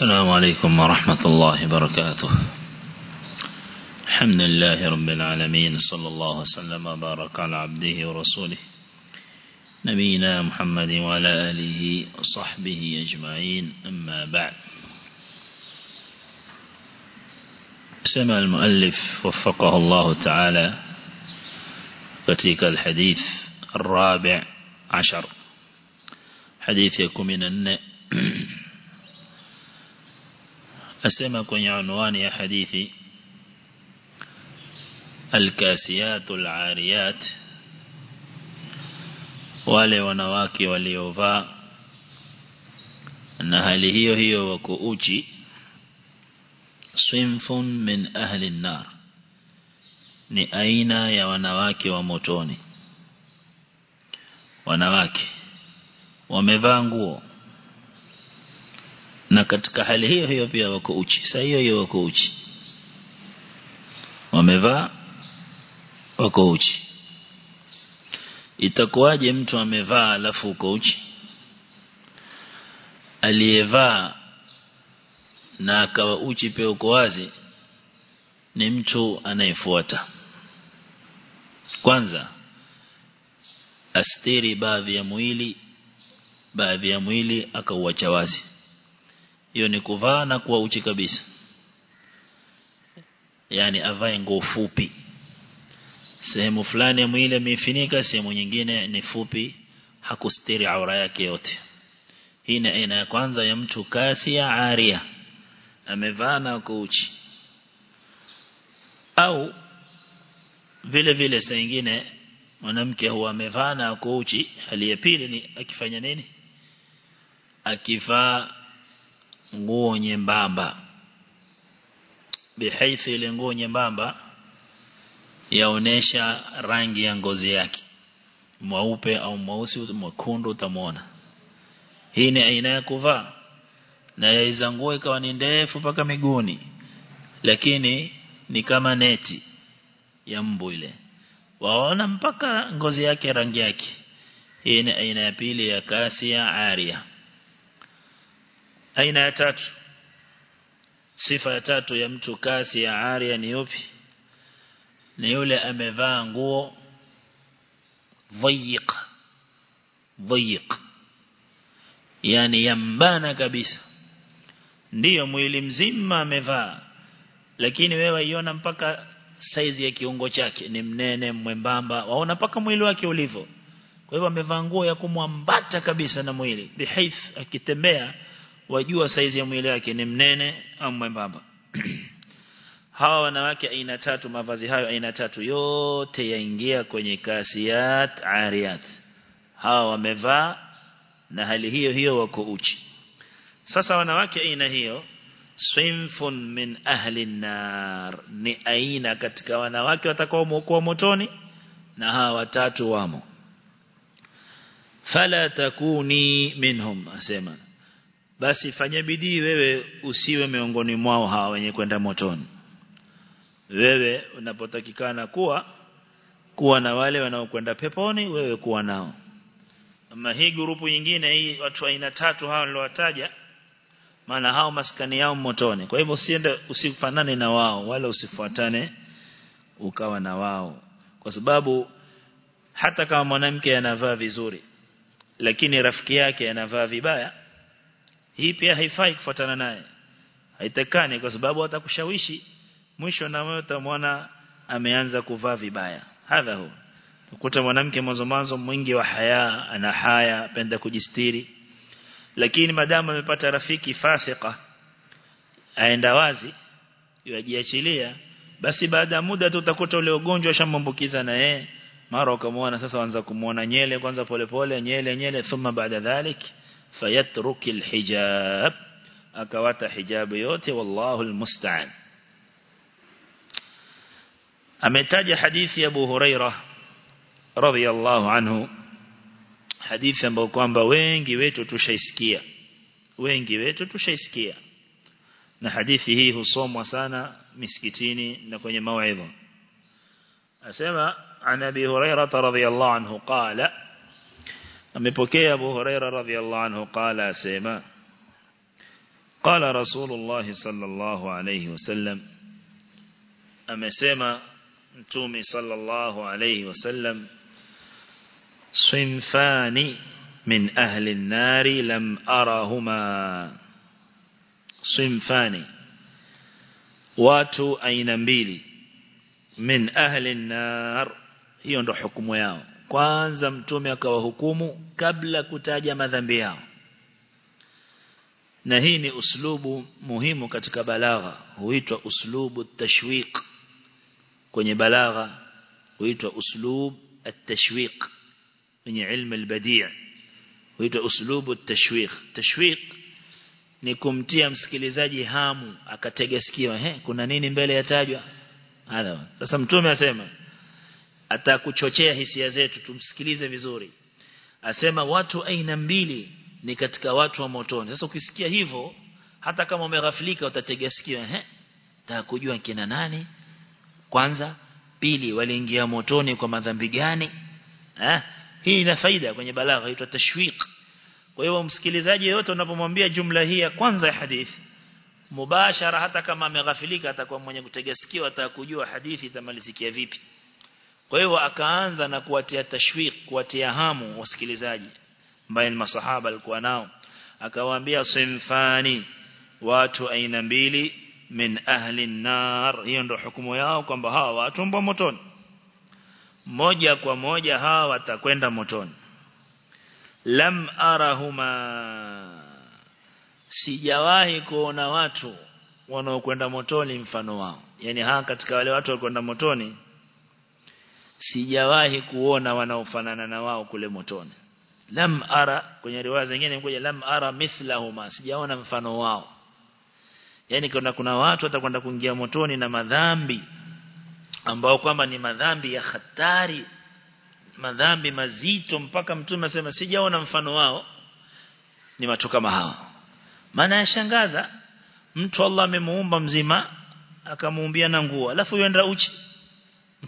السلام عليكم ورحمة الله وبركاته. الحمد لله رب العالمين صلى الله وسلم وبارك على عبده ورسوله نبينا محمد وعلى آله وصحبه أجمعين. أما بعد سمع المؤلف وفقه الله تعالى katika الحديث الرابع عشر. حديث يكون من النه asema kwenye anwani ya hadithi الكاسيات العاريات wale wanawake waliovaa na hali hiyo hiyo wako uchi swimfun min ahli nar ni aina ya wanawake wa motoni. Wanawake wamevaa nguo na katika hali hiyo hiyo pia wako uchi. Saa hiyo hiyo wako uchi. Wamevaa wako uchi. Itakuwaje mtu amevaa alafu uko uchi? Aliyevaa na akawa uchi pia uko wazi ni mtu anayefuata. Kwanza astiri baadhi ya mwili baadhi ya mwili akauacha wazi hiyo ni kuvaa na kuwa uchi kabisa. Yani avae nguo fupi. Sehemu fulani ya mwili imefinika sehemu nyingine ni fupi hakustiri aura yake yote. Hii ni aina ya kwanza ya mtu kasi ya aria. Amevaa na kuuchi au vile vile saa nyingine mwanamke huwa amevaa na kuuchi hali ya pili ni akifanya nini? Akivaa nguo nyembamba. Bihaithi ile nguo nyembamba yaonesha rangi ya ngozi yake. Mweupe au mweusi mwekundu utamwona hii ni aina ya kuvaa. Na yaiza nguo ikawa ni ndefu mpaka miguuni. Lakini ni kama neti ya mbu ile. Waona mpaka ngozi yake rangi yake. Hii ni aina ya pili ya kasi ya aria aina ya tatu. Sifa ya tatu ya mtu kasi ya aria ni yupi? Ni yule amevaa nguo dhayiq. Dhayiq. Yani yambana kabisa. Ndiyo mwili mzima amevaa. Lakini wewe iona mpaka saizi ya kiungo chake. Ni mnene mwembamba. Waona mpaka mwili wake ulivyo. Kwa hivyo amevaa nguo ya kumwambata kabisa na mwili. Bihaith akitembea wajua saizi ya mwili wake ni mnene au mwembamba. Hawa wanawake aina tatu mavazi hayo aina tatu yote yaingia kwenye kasiyat ariyat. Hawa wamevaa na hali hiyo hiyo wako uchi. Sasa wanawake aina hiyo swimfun min ahli nar ni aina katika wanawake watakao mwokoa motoni na hawa watatu wamo. Fala takuni minhum asema basi fanya bidii wewe usiwe miongoni mwao hawa wenye kwenda motoni. Wewe unapotakikana kuwa kuwa na wale wanaokwenda peponi wewe kuwa nao. Ama hii grupu nyingine hii watu aina tatu hao niliowataja maana hao maskani yao motoni. Kwa hivyo usiende usifanane na wao wala usifuatane ukawa na wao. Kwa sababu hata kama mwanamke anavaa vizuri lakini rafiki yake anavaa vibaya hii pia haifai kufuatana naye. Haitekani kwa sababu atakushawishi mwisho na wewe utamwona ameanza kuvaa vibaya. Hadha hu ukuta mwanamke mwanzo mwanzo mwingi wa haya ana haya penda kujistiri. Lakini madamu amepata rafiki fasika aenda wazi yajiachilia basi baada ya muda tu utakuta ule ugonjwa shamambukiza na yeye. Mara ukamwona sasa anza kumuona nyele kwanza polepole nyele nyele thumma baada dhalik fayatruki alhijab akawata hijabu yote wallahu almusta'an. Ametaja hadithi ya Abu Huraira radhiyallahu anhu. Hadithi ambayo kwamba wengi wetu tushaisikia. Wengi wetu tushaisikia. Na hadithi hii husomwa sana misikitini na kwenye mawaidha. Asema an abi hurairah radhiyallahu anhu qala amepokea Abu Huraira radhiallahu anhu qala asema قال رسول الله صلى الله عليه وسلم أمسيما متومي صلى الله عليه وسلم صنفان من أهل النار لم أرهما صنفان watu aina mbili min ahli nar hiyo ndo hukumu yao kwanza mtume akawahukumu kabla kutaja madhambi yao. Na hii ni uslubu muhimu katika balagha. Huitwa uslubu tashwiq. Kwenye balagha huitwa uslub at-tashwiq. Kwenye ilmu al-badi' huitwa uslubu at-tashwiq. Tashwiq ni kumtia msikilizaji hamu akatega sikio eh kuna nini mbele yatajwa sasa mtume asema atakuchochea hisia zetu tumsikilize vizuri. Asema watu aina mbili ni katika watu wa motoni. Sasa ukisikia hivyo hata kama umeghafilika utatega sikio ehe kujua kina nani? Kwanza pili waliingia motoni kwa madhambi gani? Eh hii ina faida kwenye balagha inaitwa tashwiq. Kwa hiyo msikilizaji yote unapomwambia jumla hii ya kwanza ya hadithi mubashara hata kama ameghafilika atakuwa mwenye kutegea sikio atakujua hadithi itamalizikia vipi kwa hiyo akaanza na kuwatia tashwiq kuwatia hamu wasikilizaji ambaye masahaba alikuwa nao. Akawaambia simfani watu aina mbili min ahli nar hiyo ndo hukumu yao kwamba hawa watu mbwa motoni. Moja kwa moja hawa watakwenda motoni. Lam arahuma sijawahi kuona watu wanaokwenda motoni mfano wao. Yani haa katika wale watu walikwenda motoni sijawahi kuona wanaofanana na wao kule motoni. Lam ara kwenye riwaya zingine imekuja lam ara mithlahuma sijaona mfano wao. Yani kuna kuna watu watakwenda kuingia motoni na madhambi ambao kwamba ni madhambi ya hatari madhambi mazito mpaka mtume asema sijaona mfano wao. Ni watu kama hao. Maana yashangaza mtu Allah amemuumba mzima akamuumbia na nguo alafu yenda uchi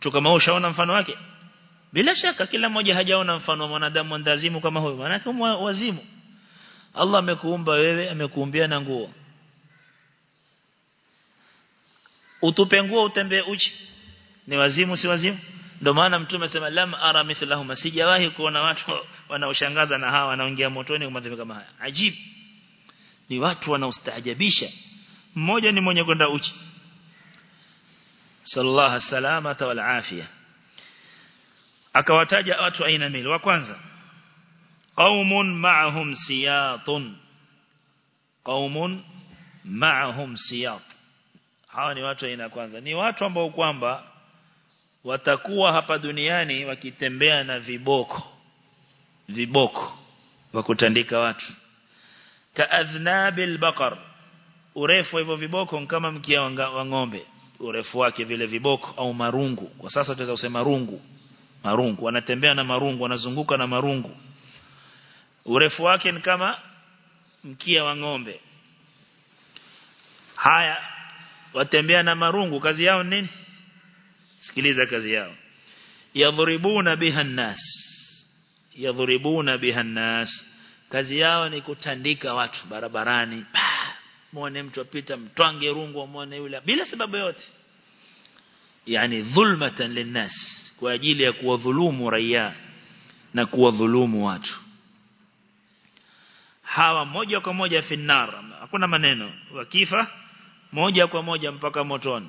mtu kama huyo shaona mfano wake? Bila shaka kila mmoja hajaona mfano wa mwanadamu ndazimu kama huyo. Maana kama wazimu Allah amekuumba wewe amekuumbia na nguo. Utupe nguo utembee uchi. Ni wazimu si wazimu? Ndio maana mtume sema lam ara mithlahum sijawahi kuona watu wanaoshangaza na hawa wanaongea motoni kwa madhambi kama haya. Ajib. Ni watu wanaostaajabisha. Mmoja ni mwenye kwenda uchi sallallahu salamata wal afia akawataja watu aina mbili. Wa kwanza qaumun ma'ahum siyatun. Qaumun ma'ahum siyat. Hawa ni watu aina kwanza. Ni watu ambao kwamba watakuwa hapa duniani wakitembea na viboko. Viboko wa kutandika watu. Kaadhnabil baqar. Urefu wa hivyo viboko kama mkia wa ng'ombe urefu wake vile viboko au marungu. Kwa sasa tunaweza kusema rungu. Marungu. Wanatembea na marungu wanazunguka na marungu. Urefu wake ni kama mkia wa ng'ombe. Haya watembea na marungu kazi yao nini? Sikiliza kazi yao. Yadhuribuna biha nnas yadhuribuna biha nnas kazi yao ni kutandika watu barabarani muone mtu apita mtwange rungu muone yule. Bila sababu yote yani dhulmatan linnas. Kwa ajili ya kuwadhulumu raia na kuwadhulumu watu. Hawa moja kwa moja finnar. Hakuna maneno. Wakifa moja kwa moja mpaka motoni.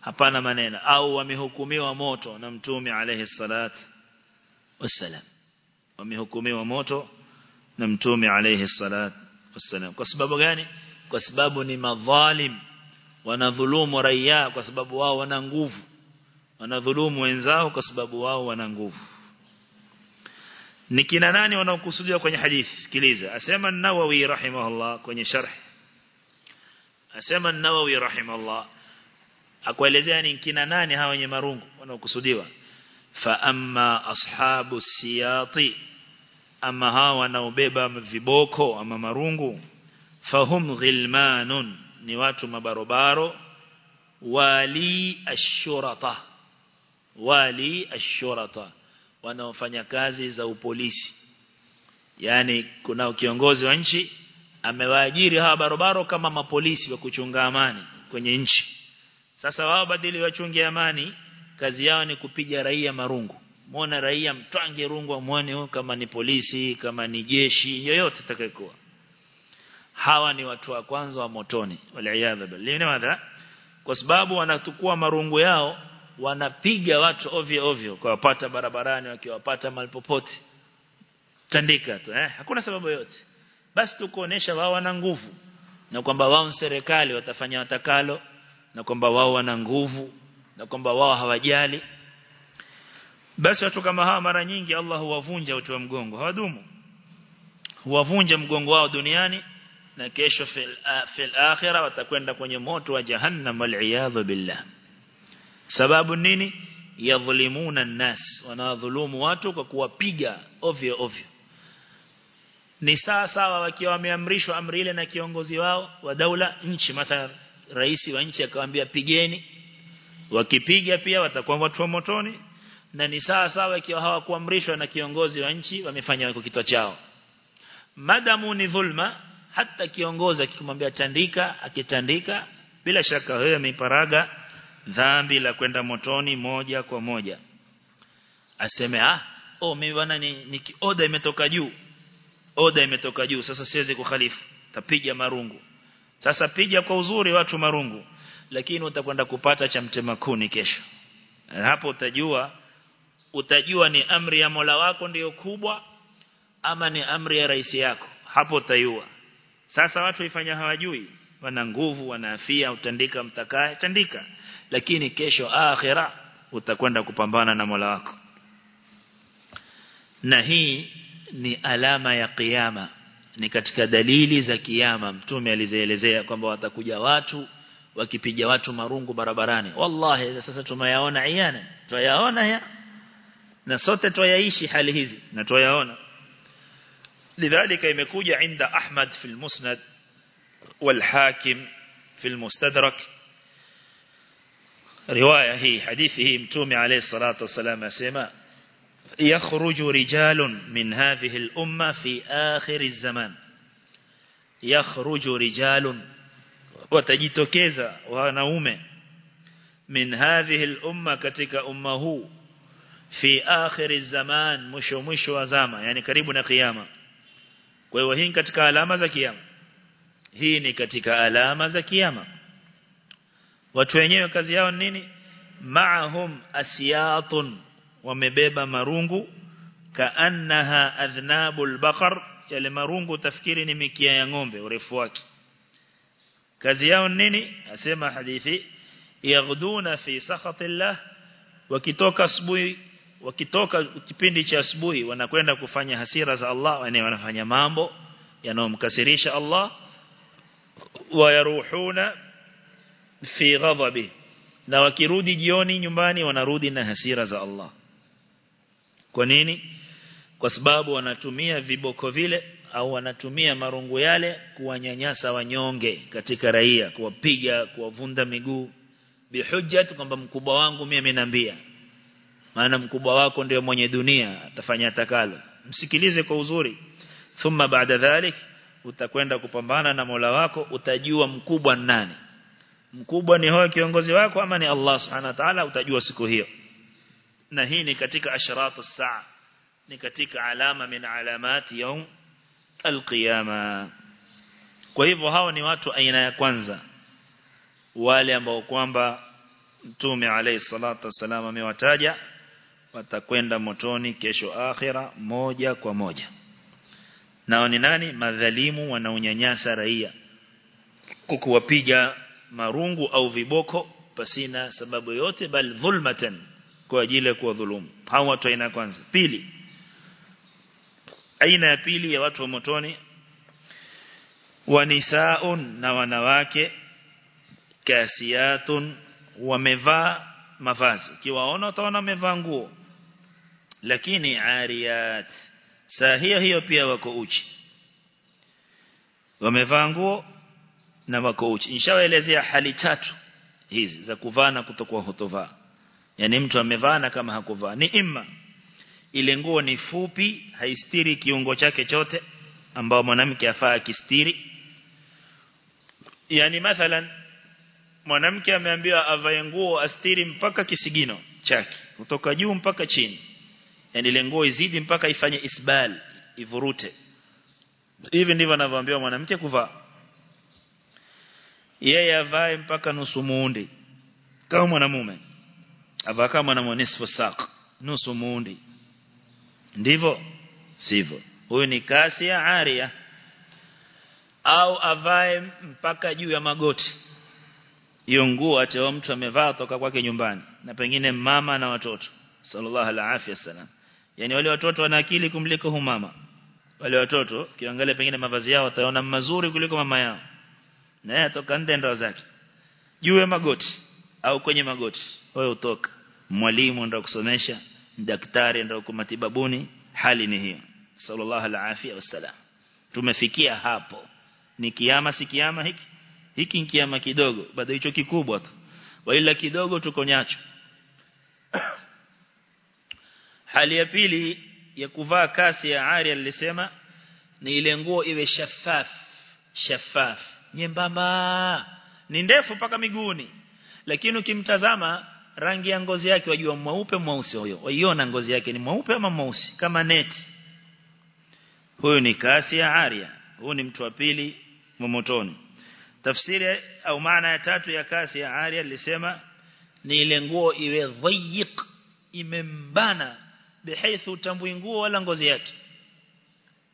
Hapana maneno. Au wamehukumiwa moto na mtume alayhi salat wassalam. Wamehukumiwa moto na mtume alayhi salat wassalam. Kwa sababu gani kwa sababu ni madhalim wanadhulumu raia kwa sababu wao wana nguvu wanadhulumu wenzao kwa sababu wao wana nguvu. Ni kina nani wanaokusudiwa kwenye hadithi? Sikiliza. Asema an-Nawawi rahimahullah kwenye sharh. Asema an-Nawawi rahimahullah. Akuelezea ni kina nani hawa wenye marungu wanaokusudiwa? Fa amma ashabu siyati. Ama hawa wanaobeba viboko ama marungu fahum ghilmanun ni watu mabarobaro. Wali ashurata wali ashurata wanaofanya kazi za upolisi. Yani kuna kiongozi wa nchi amewaajiri hawa barobaro kama mapolisi wa kuchunga amani kwenye nchi. Sasa wao badili wachunge amani kazi yao ni kupiga raia marungu. Muone raia mtwange rungu muone kama ni polisi kama ni jeshi yoyote atakayekuwa hawa ni watu wa kwanza wa motoni waliaadha billah. Kwa sababu wanatukua marungu yao wanapiga watu ovyo ovyo kwa wapata barabarani wakiwapata malipopote tandika tu eh? Hakuna sababu yote basi tukuonesha wao wana nguvu na kwamba wao serikali watafanya watakalo na kwamba wao wana nguvu na kwamba wao hawajali. Basi watu kama hawa mara nyingi Allah huwavunja uti wa mgongo hawadumu. Huwavunja mgongo wao duniani na kesho fil akhira watakwenda kwenye moto wa jahannam wal billah. Sababu nini? Yadhlimuna nnas wanadhulumu watu kwa kuwapiga ovyo ovyo. Ni sawa sawa wakiwa wameamrishwa amri ile na kiongozi wao wa daula nchi mathalan rais wa nchi akawaambia pigeni. Wakipiga pia watakuwa watu wa motoni. Na ni sawa sawa ikiwa hawakuamrishwa na kiongozi wa nchi wamefanya kwa kitu chao. Madamu ni dhulma hata kiongozi akimwambia tandika akitandika bila shaka wewe ameparaga dhambi la kwenda motoni moja kwa moja. Aseme ah oh mimi bwana ni, ni oda imetoka juu oda imetoka juu sasa siwezi kukhalifu tapiga marungu. Sasa piga kwa uzuri watu marungu lakini utakwenda kupata cha mtema kuni kesho. Hapo utajua utajua ni amri ya Mola wako ndiyo kubwa ama ni amri ya rais yako. Hapo utayua sasa watu waifanya hawajui. Wana nguvu wana afia utandika mtakaye tandika. Lakini kesho akhira utakwenda kupambana na Mola wako. Na hii ni alama ya kiyama. Ni katika dalili za kiyama mtume alizielezea kwamba watakuja watu wakipiga watu marungu barabarani. Wallahi sasa tumeyaona iana tuyaona ya. Na sote tuyaishi hali hizi na tuyaona lidhalika imekuja inda Ahmad fi al-Musnad والحاكم في المستدرك. رواية هي حديث هي متومي عليه الصلاة والسلام سيما. يخرج رجال من هذه الأمة في آخر الزمان. يخرج رجال وتجتكeza wanaume من هذه الأمة katika umma huu fi akhir zaman mwisho mwisho wa zama kwa hiyo hii katika alama za kiyama. Hii ni katika alama za kiyama. Watu wenyewe kazi yao nini? Ma'ahum asiyatun wamebeba marungu kaannaha adhnabul baqar yale marungu tafikiri ni mikia ya ng'ombe urefu wake. Kazi yao nini? Asema hadithi yaghduna fi sakhatillah wakitoka asubuhi wakitoka kipindi cha asubuhi wanakwenda kufanya hasira za Allah yani wanafanya mambo yanayomkasirisha Allah. Wayaruhuna fi ghadabi na wakirudi jioni nyumbani wanarudi na hasira za Allah. Kwa nini? Kwa sababu wanatumia viboko vile au wanatumia marungu yale kuwanyanyasa wanyonge katika raia kuwapiga kuwavunda miguu. Bihujjat kwamba mkubwa wangu mimi maana mkubwa wako ndio mwenye dunia atafanya atakalo. Msikilize kwa uzuri. Thumma baada dhalik utakwenda kupambana na Mola wako utajua mkubwa nani. Mkubwa ni hoyo kiongozi wako ama ni Allah subhanahu wa ta'ala utajua siku hiyo. Na hii ni katika asharatu saa ni katika alama min alamati yaum alqiyama. Kwa hivyo hao ni watu aina ya kwanza. Wale ambao kwamba mtume alayhi salatu wasallam amewataja watakwenda motoni kesho akhira moja kwa moja. Nao ni nani? Madhalimu wanaonyanyasa raia. Kukuwapiga marungu au viboko pasina sababu yote bal dhulmatan kwa ajili ya kuwadhulumu. Hao watu aina kwanza. Pili aina ya pili ya watu wa motoni wanisaun na wanawake kasiatun wamevaa mavazi. Kiwaona utaona wamevaa nguo lakini ariyat saa hiyo hiyo pia wako uchi. Wamevaa nguo na wako uchi. Nishawaelezea hali tatu hizi za kuvaa na kutokuwa hutovaa. Yani mtu amevaa na kama hakuvaa. Ni imma ile nguo ni fupi haistiri kiungo chake chote ambao mwanamke afaa kistiri yani mathalan mwanamke ameambiwa avae nguo astiri mpaka kisigino chake kutoka juu mpaka chini yani ile nguo izidi mpaka ifanye isbal ivurute. Hivi ndivyo anavyoambiwa mwanamke kuvaa. Yeye avae mpaka nusu muundi kama mwanamume. Avaa kama mwanamume nisfu saq nusu muundi ndivyo? Sivyo. Huyu ni kasi ya aria au avae mpaka juu ya magoti. Hiyo nguo ateo mtu amevaa toka kwake nyumbani. Na pengine mama na watoto. Sallallahu alaihi wasallam yani wale watoto wana akili kumliko humama wale watoto kiangalia pengine mavazi yao wataona mazuri kuliko mama yao. Na yeye atoka nje zake. Juu ya magoti au kwenye magoti wewe utoka mwalimu ndio kusomesha daktari ndio kumatibabuni hali ni hiyo. Sallallahu alaihi wasallam. Tumefikia hapo. Ni kiama si kiama hiki? Hiki ni kiama kidogo. Baada hicho kikubwa tu. Wala kidogo tuko nyacho hali ya pili ya kuvaa kasi ya ari alisema ni ile nguo iwe shafaf shafaf. Nyembamba. Ni ndefu paka miguuni. Lakini ukimtazama rangi ya ngozi yake wajua mweupe mweusi. Huyo waiona ngozi yake ni mweupe ama mweusi kama net huyo ni kasi ya Aria huyo ni mtu wa pili momotoni. Tafsiri au maana ya tatu ya kasi ya Aria alisema ni ile nguo iwe dhayiq imembana bihaithu utambui nguo wala ngozi yake.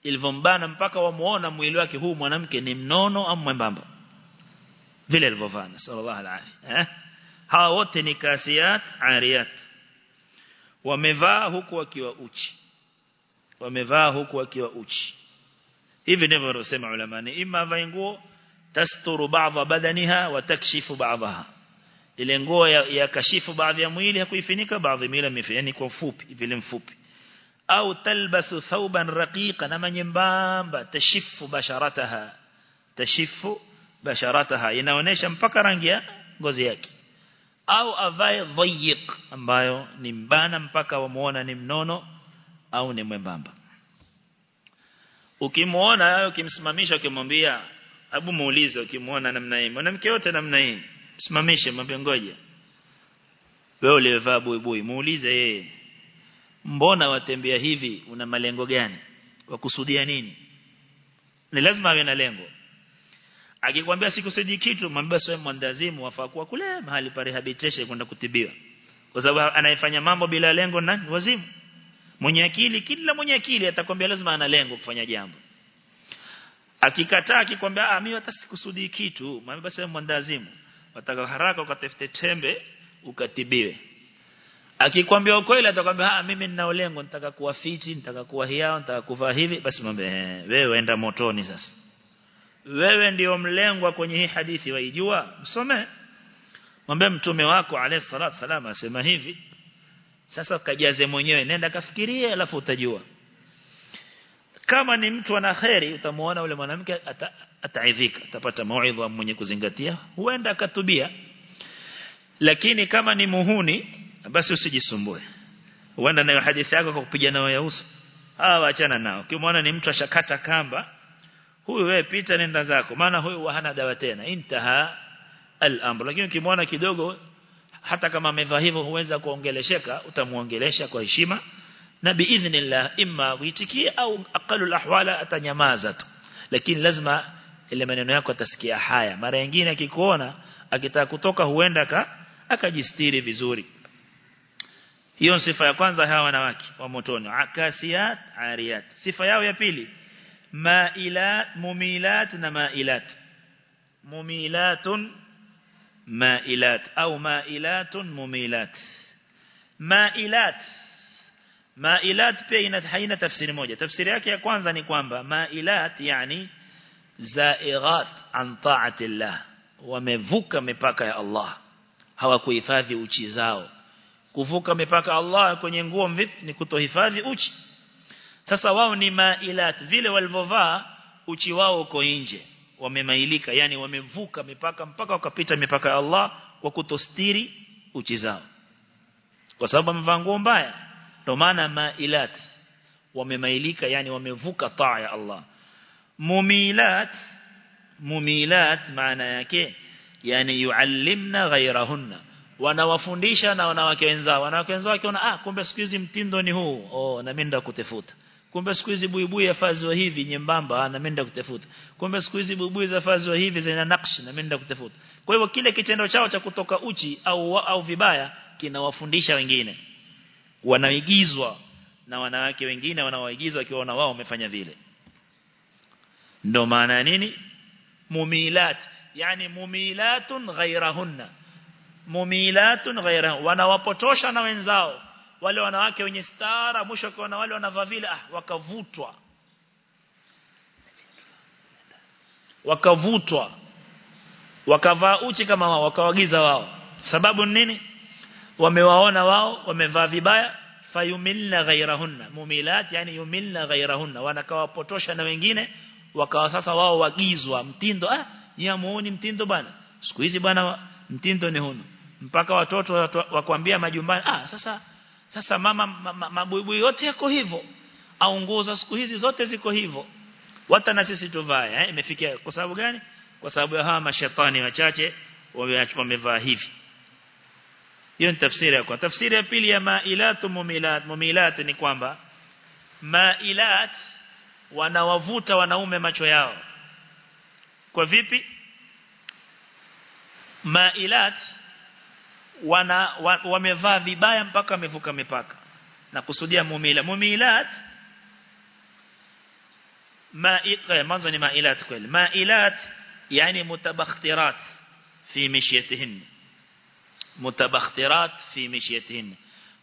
Ilivombana mpaka wamuona mwili wake huu mwanamke ni mnono au mwembamba. Vile alivovana sallallahu alaihi eh? Hawa wote ni kasiyat ariyat. Wamevaa huku wakiwa uchi. Wamevaa huku wakiwa uchi. Hivi ndivyo wanasema ulama ni imma vae nguo tasturu ba'dha badaniha wa takshifu baadhaha ile nguo ya, ya kashifu baadhi ya mwili hakuifunika baadhi mwili mifi yani kwa fupi vile mfupi. Au talbasu thawban raqiqa na manyembamba tashifu basharataha. Tashifu basharataha. Inaonesha mpaka rangi ya ngozi yake. Au avae dhayiq ambayo ni mbana mpaka wamuona ni mnono au ni mwembamba. Ukimuona ukimsimamisha ukimwambia abu muulize ukimuona namna hii. Mwanamke yote namna hii simamishe mwambie ngoja. Wewe uliyevaa buibui muulize yeye mbona watembea hivi? Una malengo gani? Wakusudia nini? Ni lazima awe na lengo. Akikwambia sikusudi kitu mwambie wewe mwandazimu wafaa kuwa kule mahali pa rehabilitation kwenda kutibiwa. Kwa sababu anayefanya mambo bila lengo nani? Wazimu. Mwenye akili kila mwenye akili atakwambia lazima ana lengo kufanya jambo. Akikataa akikwambia ah mimi hata sikusudi kitu mwambie basi mwandazimu wataka haraka ukatafute tembe ukatibiwe. Akikwambia ukweli atakwambia ah mimi nina lengo nitaka kuwa fiti nitaka kuwa hiao nitaka kuvaa hivi. Basi mwambie wewe enda motoni sasa. Wewe ndio mlengwa kwenye hii hadithi waijua? Msome. Mwambie mtume wako alayhi salatu salam asema hivi. Sasa kajaze mwenyewe nenda kafikirie alafu utajua. Kama ni mtu ana khairi utamuona ule mwanamke ataidhika atapata mauidha mwenye kuzingatia huenda akatubia. Lakini kama ni muhuni basi usijisumbue. Huenda nayo hadithi yako kwa kupiga na ya hawa achana nao. Ukimwona ni mtu ashakata kamba huyu wewe pita nenda zako. Maana huyu hana dawa tena. Intaha al-amr lakini ukimwona kidogo hata kama amevaa hivyo huweza kuongelesheka utamuongelesha kwa heshima. Na biidhnillah imma uitikie au aqalul ahwala atanyamaza tu. Lakini lazima ile maneno yako atasikia haya. Mara nyingine akikuona akitaka kutoka huenda ka akajistiri vizuri. Hiyo sifa ya kwanza hawa wanawake wa motoni. Akasiyat ariyat. Sifa yao ya pili mailat mumilat na mailat. Mumilatun mailat. Au mailatun mumilat. Mailat. Mailat pia ina haina tafsiri moja. Tafsiri yake ya kwanza ni kwamba mailat yani zaighat an ta'atillah wamevuka mipaka ya Allah. Hawakuhifadhi uchi zao. Kuvuka mipaka Allah kwenye nguo vipi ni kutohifadhi uchi. Sasa wao ni mailat. Vile walivyovaa uchi wao uko nje. Wamemailika yani wamevuka mipaka mpaka wakapita mipaka ya Allah kwa kutostiri uchi zao. Kwa sababu wamevaa nguo mbaya. Ndio maana mailat. Wamemailika yani wamevuka taa ya Allah mumilat. Mumilat maana yake yani yuallimna ghayrahunna. Wanawafundisha na wanawake wenzao. Wanawake wenzao wakiona ah kumbe siku hizi mtindo ni huu. Oh na mimi nenda kutafuta kumbe siku hizi buibui yafazwa hivi nyembamba na mimi nenda kutafuta kumbe siku hizi buibui hivi zina nakshi na mimi kwa hivyo kile kitendo chao cha kutoka uchi au au vibaya kinawafundisha wengine. Wanaigizwa na wanawake wengine wanaoigizwa wakiona wao wamefanya vile ndo maana nini? Mumilat. Yani mumilatun ghairahunna. Mumilatun ghayrahunna wanawapotosha na wenzao. Wale wanawake wenye stara mwisho kwa wale wanavaa vile ah wakavutwa. Wakavutwa. Wakavaa uchi kama wao wakawagiza wao. Sababu nini? Wamewaona wao wamevaa vibaya. Fayumilna ghairahunna. Mumilat yani yumilna ghairahunna. Wanakawapotosha na wengine wakawa sasa wao wagizwa mtindo ah nyinyi muone mtindo bana siku hizi bwana mtindo ni huno mpaka watoto wakwambia majumbani ah sasa sasa mama mabuibui yote yako hivyo au nguo za siku hizi zote ziko hivyo hata na sisi tuvae eh imefikia kwa sababu gani? Kwa sababu ya hawa mashetani wachache wamevaa hivi. Hiyo ni tafsiri ya kwa. Tafsiri ya pili ya mailatu mumilat mumilat ni kwamba mailat wanawavuta wanaume macho yao kwa vipi mailat wana wamevaa wa vibaya mpaka wamevuka mipaka na kusudia mumila mumilat ma mwanzo ni mailat kweli mailat yani mutabakhtirat fi mishyatihin mutabakhtirat fi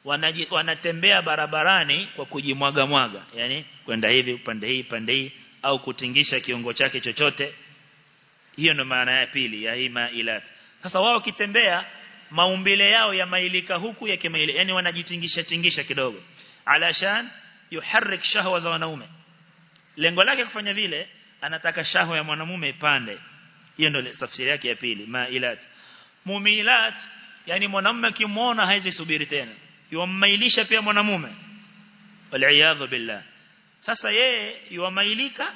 mishyatihin wanatembea barabarani kwa kujimwaga mwaga yani kwenda hivi upande hii pande hii au kutingisha kiungo chake chochote. Hiyo ndo maana ya pili ya hii mailat. Sasa wao kitembea maumbile yao ya mailika huku ya kimaili yani wanajitingisha tingisha kidogo. Alashan yuharrik shahwa za wanaume. Lengo lake kufanya vile anataka shahwa ya mwanamume ipande. Hiyo ndio tafsiri yake ya pili mailat. Mumilat yani mwanamume kimuona haizi subiri tena yummailisha pia mwanamume. Waliaadhu billah. Sasa yeye yuwamailika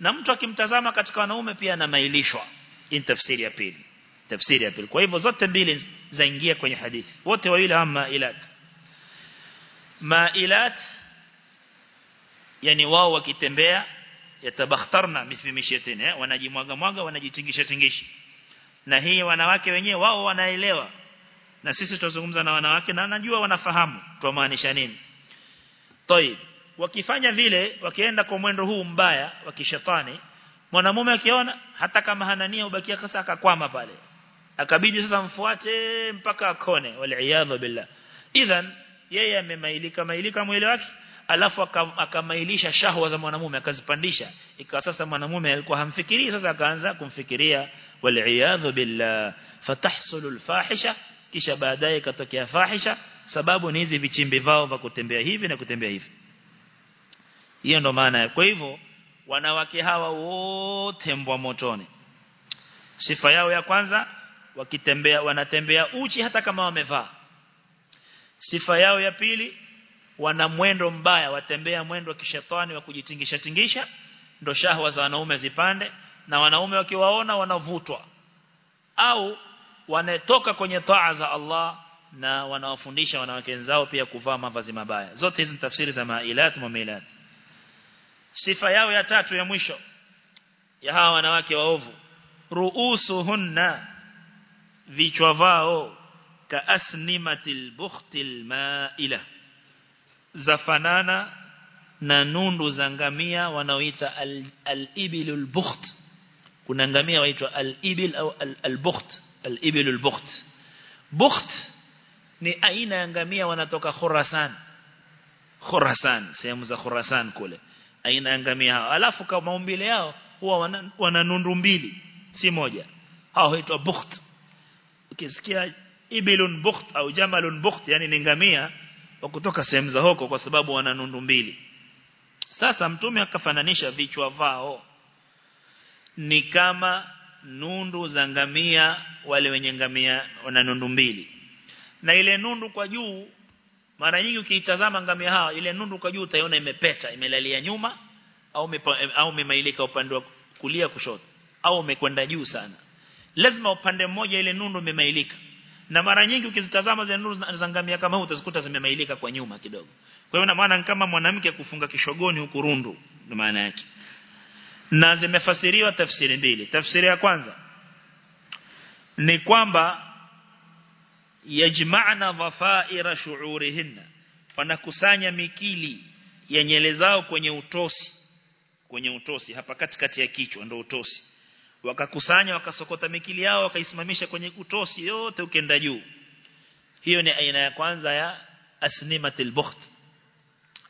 na mtu akimtazama katika wanaume pia anamailishwa. Hii tafsiri ya pili. Tafsiri ya pili. Kwa hivyo zote mbili zaingia kwenye hadithi. Wote wawili ama ilat mailat yani wao wakitembea yatabakhtarna mifimishatin eh? Wanajimwaga mwaga wanajitingisha tingishi. Na hii wanawake wenyewe wao wanaelewa na sisi tuzungumza na wanawake na najua wanafahamu tumaanisha nini طيب wakifanya vile wakienda kwa mwendo huu mbaya wa kishetani mwanamume akiona hata kama hana nia ubakia kasa akakwama pale akabidi sasa mfuate mpaka akone waliaadha billah idhan yeye amemailika mailika mwili wake alafu akamailisha shahwa za mwanamume akazipandisha ikawa sasa mwanamume alikuwa hamfikirii sasa akaanza kumfikiria waliaadha billah fatahsulu alfahisha kisha baadaye katokea fahisha sababu ni hizi vichimbi vao vya kutembea hivi na kutembea hivi. Hiyo ndo maana kwa hivyo wanawake hawa wote mbwa motoni. Sifa yao ya kwanza wakitembea wanatembea uchi hata kama wamevaa. Sifa yao ya pili wana mwendo mbaya watembea mwendo wa kishetani wa kujitingisha tingisha ndo shahwa za wanaume zipande na wanaume wakiwaona wanavutwa. Au wanatoka kwenye taa za Allah na wanawafundisha wanawake wenzao pia kuvaa mavazi mabaya. Zote hizi tafsiri za mailat mumilat sifa yao ya tatu ya mwisho ya hawa wanawake waovu ruusuhunna vichwa vao kaasnimatil bukhtil maila zafanana na nundu za ngamia wanaoita al-ibilul bukht. Kuna ngamia waitwa al-ibil au al-bukht al-ibilul bukht bukht ni aina ya ngamia wanatoka Khurasan. Khurasan sehemu za Khurasan kule. Aina ya ngamia hao. Alafu kama maumbile yao huwa wana, nundu mbili si moja. Hao huitwa bukht. Ukisikia ibilun bukht au jamalun bukht yani ni ngamia wa kutoka sehemu za huko kwa sababu wana nundu mbili. Sasa mtume akafananisha vichwa vao ni kama nundu za ngamia wale wenye ngamia wana nundu mbili. Na ile nundu kwa juu mara nyingi ukiitazama ngamia hawa ile nundu kwa juu utaiona imepeta imelalia nyuma au mepa, au memailika upande wa kulia kushoto au umekwenda juu sana. Lazima upande mmoja ile nundu imemailika na mara nyingi ukizitazama zile nundu za ngamia kama huu utazikuta zimemailika kwa nyuma kidogo. Kwa hiyo na maana kama mwanamke kufunga kishogoni huku rundu maana yake na zimefasiriwa tafsiri mbili. Tafsiri ya kwanza ni kwamba yajma'na dhafaira shu'urihinna wanakusanya mikili ya nyele zao kwenye utosi kwenye utosi hapa katikati ya kichwa ndio utosi. Wakakusanya wakasokota mikili yao wakaisimamisha kwenye utosi yote ukenda juu. Hiyo ni aina ya kwanza ya asnimatil bukht.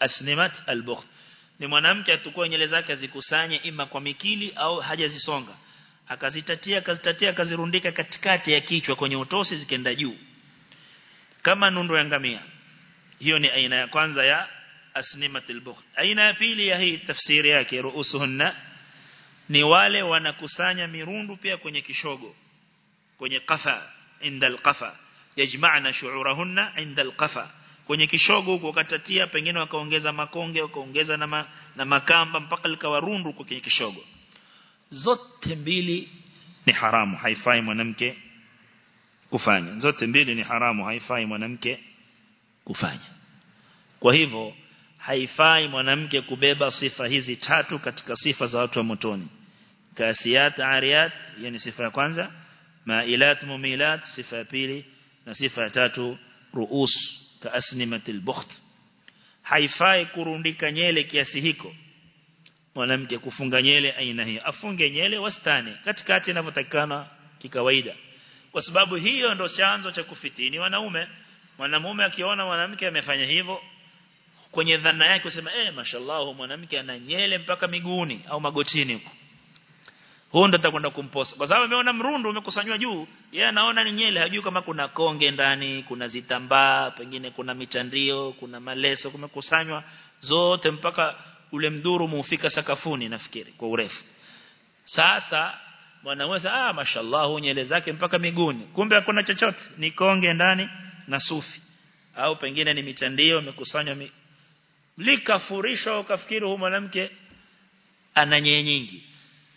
Asnimat al-bukht ni mwanamke atukue nyele zake azikusanye ima kwa mikili au hajazisonga. Akazitatia akazitatia akazirundika katikati ya kichwa kwenye utosi zikenda juu. Kama nundu ya ngamia. Hiyo ni aina ya kwanza ya asnimatil bukh aina ya pili ya hii tafsiri yake ruusuhunna ni wale wanakusanya mirundu pia kwenye kishogo kwenye qafa inda alqafa yajma'na shu'urahunna inda alqafa kwenye kishogo huko wakatatia pengine wakaongeza makonge wakaongeza na, ma, na makamba mpaka likawa rundu kwenye kishogo. Zote mbili ni haramu haifai mwanamke kufanya. Zote mbili ni haramu haifai mwanamke kufanya. Kwa hivyo haifai mwanamke kubeba sifa hizi tatu katika sifa za watu wa motoni. Kasiyat ariyat yani sifa ya kwanza. Mailat mumilat sifa ya pili na sifa ya tatu ruus kaasnimatil bukht. Haifai kurundika nyele kiasi hiko. Mwanamke kufunga nyele aina hii. Afunge nyele wastani katikati inavyotakikana kikawaida. Kwa sababu hiyo ndo chanzo cha kufitini wanaume. Mwanamume akiona mwanamke amefanya hivyo kwenye dhana yake usema eh mashallah mwanamke ana nyele mpaka miguuni au magotini huko huo ndo atakwenda kumposa. Kwa sababu ameona mrundo umekusanywa juu yeye anaona ni nyele hajui kama kuna konge ndani kuna zitambaa pengine kuna michandio kuna maleso kumekusanywa zote mpaka ule mduru muufika sakafuni nafikiri kwa urefu. Sasa mwanaweza ah mashallah nyele zake mpaka miguuni. Kumbe hakuna chochote. Ni konge ndani na sufi. Au pengine ni michandio imekusanywa mi... likafurishwa ukafikiri huyu mwanamke ana nyenye nyingi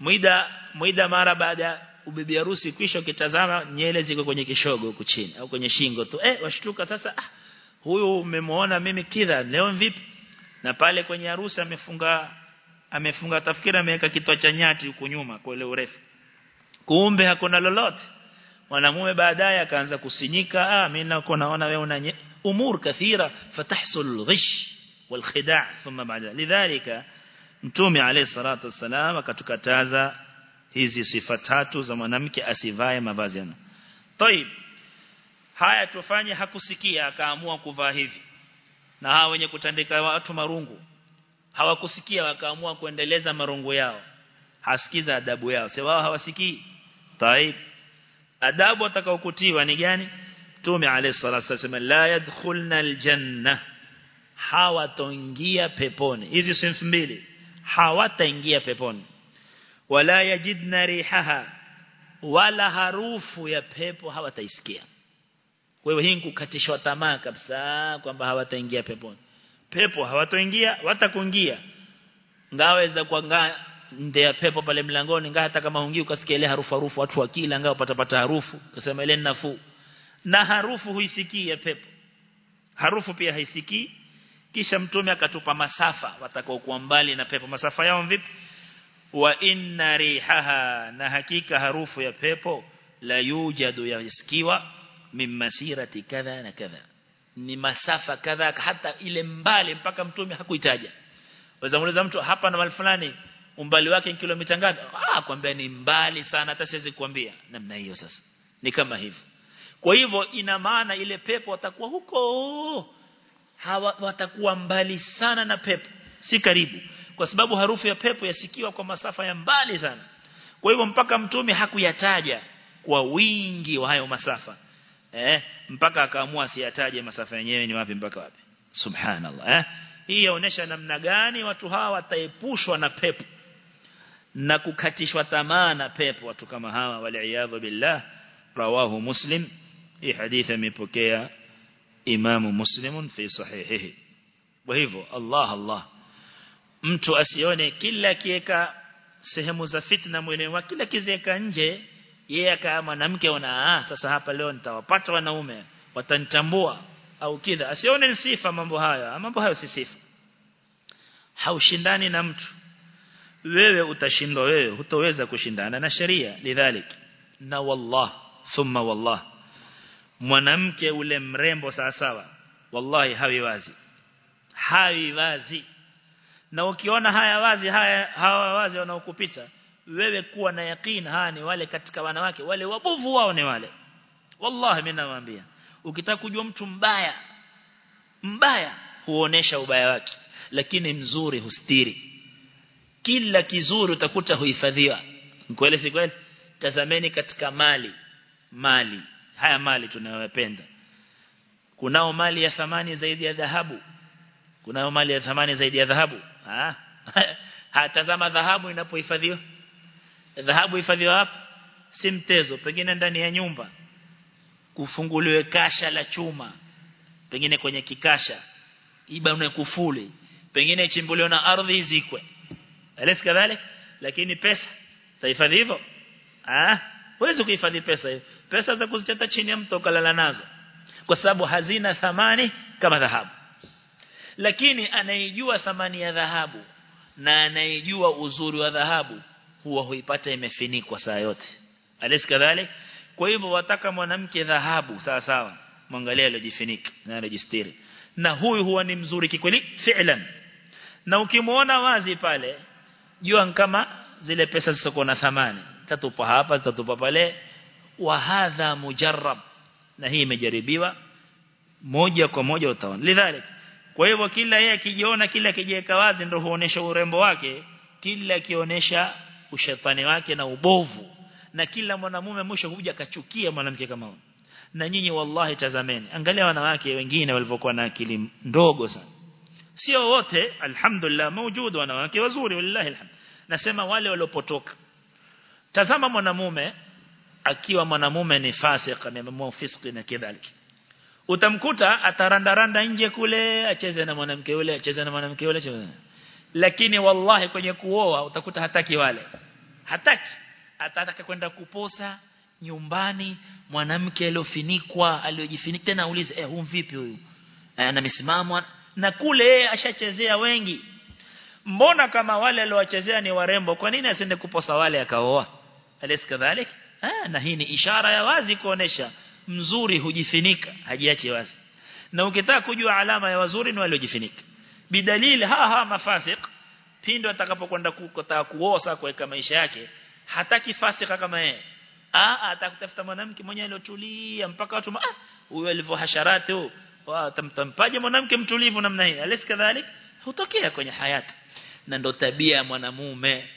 muda muda mara baada ubibi harusi kisha ukitazama nyele ziko kwenye kishogo huko chini au kwenye shingo tu. Eh washtuka sasa. Ah, huyu umemwona mimi kidha leo vipi? Na pale kwenye harusi amefunga amefunga tafikiri ameweka kitwa cha nyati huko nyuma kwa ile urefu. Kumbe hakuna lolote. Mwanamume baadaye akaanza kusinyika ah mimi nako naona wewe una umur kathira fatahsul ghish wal khida' thumma baada lidhalika mtume alayhi salatu wasalam akatukataza hizi sifa tatu za mwanamke asivae mavazi yana طيب haya tufanye hakusikia akaamua kuvaa hivi na hawa wenye kutandika watu marungu hawakusikia wakaamua kuendeleza marungu yao hasikiza adabu yao sasa wao hawasikii طيب adabu atakaokutiwa ni gani Mtume alayhi salatu wasallam la yadkhulna aljanna hawatoingia peponi hizi sifa mbili hawataingia peponi. Wala yajidna rihaha wala harufu ya pepo hawataisikia. Kwa hiyo hii kukatishwa tamaa kabisa kwamba hawataingia peponi. Pepo hawataingia watakuingia ngaweza kwa nga ndea pepo pale mlangoni nga hata kama ungii ukasikia ile harufu harufu watu wakila ngao patapata harufu kasema ile nafuu. Na harufu huisikii ya pepo. Harufu pia haisikii kisha mtume akatupa masafa watakao kuwa mbali na pepo. Masafa yao vipi? Wa inna rihaha na hakika harufu ya pepo la yujadu yasikiwa min masirati kadha na kadha. Ni masafa kadha hata ile mbali mpaka mtume hakuitaja. Waweza muuliza mtu hapa na mahali fulani umbali wake ni kilomita ngapi? Ah kwambia ni mbali sana hata siwezi kuambia namna hiyo sasa. Ni kama hivyo. Kwa hivyo ina maana ile pepo atakuwa huko hawa watakuwa mbali sana na pepo. Si karibu. Kwa sababu harufu ya pepo yasikiwa kwa masafa ya mbali sana. Kwa hivyo mpaka mtume hakuyataja kwa wingi wa hayo masafa. Eh mpaka akaamua siyataje masafa yenyewe ni wapi mpaka wapi. Subhanallah eh. Hii yaonesha namna gani watu hawa wataepushwa na pepo. Na kukatishwa tamaa na pepo watu kama hawa waliaadha billah. Rawahu muslim. Hii hadithi imepokea imamu muslimun fi sahihihi. Kwa hivyo Allah Allah. Mtu asione kila kieka sehemu za fitna mwili wake kila kizeka nje yeye kama mwanamke ona ah sasa hapa leo nitawapata wanaume watanitambua au kidha. Asione ni sifa mambo haya mambo hayo si sifa. Haushindani na mtu. Wewe utashindwa wewe hutoweza kushindana na sheria. Lidhalik. Na wallah. Thumma wallah mwanamke ule mrembo sawa sawa wallahi hawi wazi. Hawi wazi. Na ukiona haya wazi haya hawa wazi wanaokupita wewe kuwa na yakini haya ni wale katika wanawake wale wabovu wao ni wale. Wallahi mimi nawaambia ukitaka kujua mtu mbaya mbaya huonesha ubaya wake lakini mzuri hustiri. Kila kizuri utakuta huhifadhiwa. Kweli si kweli? Tazameni katika mali mali haya mali tunayopenda. Kunao mali ya thamani zaidi ya dhahabu. Kunao mali ya thamani zaidi ya dhahabu. Ah hatazama dhahabu inapohifadhiwa. Dhahabu hifadhiwa hapo si mtezo pengine ndani ya nyumba. Kufunguliwe kasha la chuma. Pengine kwenye kikasha. Iba una kufuli. Pengine ichimbuliwe na ardhi izikwe. Alisi kadhalik? Lakini pesa. Tahifadhi hivyo? Ah huwezi kuhifadhi pesa hiyo pesa za kuzichata chini ya mto kalala nazo kwa sababu hazina thamani kama dhahabu. Lakini anayejua thamani ya dhahabu na anayejua uzuri wa dhahabu huwa huipata imefinikwa saa yote. Alisi kadhalik? Kwa hivyo wataka mwanamke dhahabu sawa sawa mwangalia alojifiniki na alojistiri na huyu huwa ni mzuri kikweli fi'lan. Na ukimuona wazi pale jua kama zile pesa zisizo na thamani. Tatupa hapa tatupa pale wa hadha mujarrab. Na hii imejaribiwa moja kwa moja utaona. Lidhalik. Kwa hivyo kila yeye akijiona kila akijiweka wazi ndio huonesha urembo wake kila akionyesha ushetani wake na ubovu. Na kila mwanamume mwisho huja kachukia mwanamke kama huyo na nyinyi wallahi tazameni. Angalia wanawake wengine walivyokuwa na akili ndogo sana. Sio wote alhamdulillah maujudu wanawake wazuri wallahi alhamd. Nasema wale waliopotoka. Tazama mwanamume akiwa mwanamume ni fasik ameamua fiski na kadhalika. Utamkuta atarandaranda nje kule acheze na mwanamke yule acheze na mwanamke yule lakini wallahi kwenye kuoa utakuta hataki wale. Hataki. Atataka kwenda kuposa nyumbani mwanamke aliyofinikwa aliyojifinika tena aulize eh huyu vipi huyu? Ana misimamo na kule yeye ashachezea wengi. Mbona kama wale aliowachezea ni warembo kwa nini asiende kuposa wale akaoa? Alis kadhalik na hii ni ishara ya wazi kuonesha mzuri hujifinika hajiachi wazi. Na ukitaka kujua alama ya wazuri ni waliojifinika. Bidalili ha ha mafasik pindo atakapokwenda kutaka kuosa kuweka maisha yake hataki fasika kama yeye. Ah atakutafuta mwanamke mwenye aliyotulia mpaka watu ah huyo alivyo hasharati huyo atamtampaje mwanamke mtulivu namna hii? Alisikadhalik hutokea kwenye hayati. Na ndo tabia ya mwanamume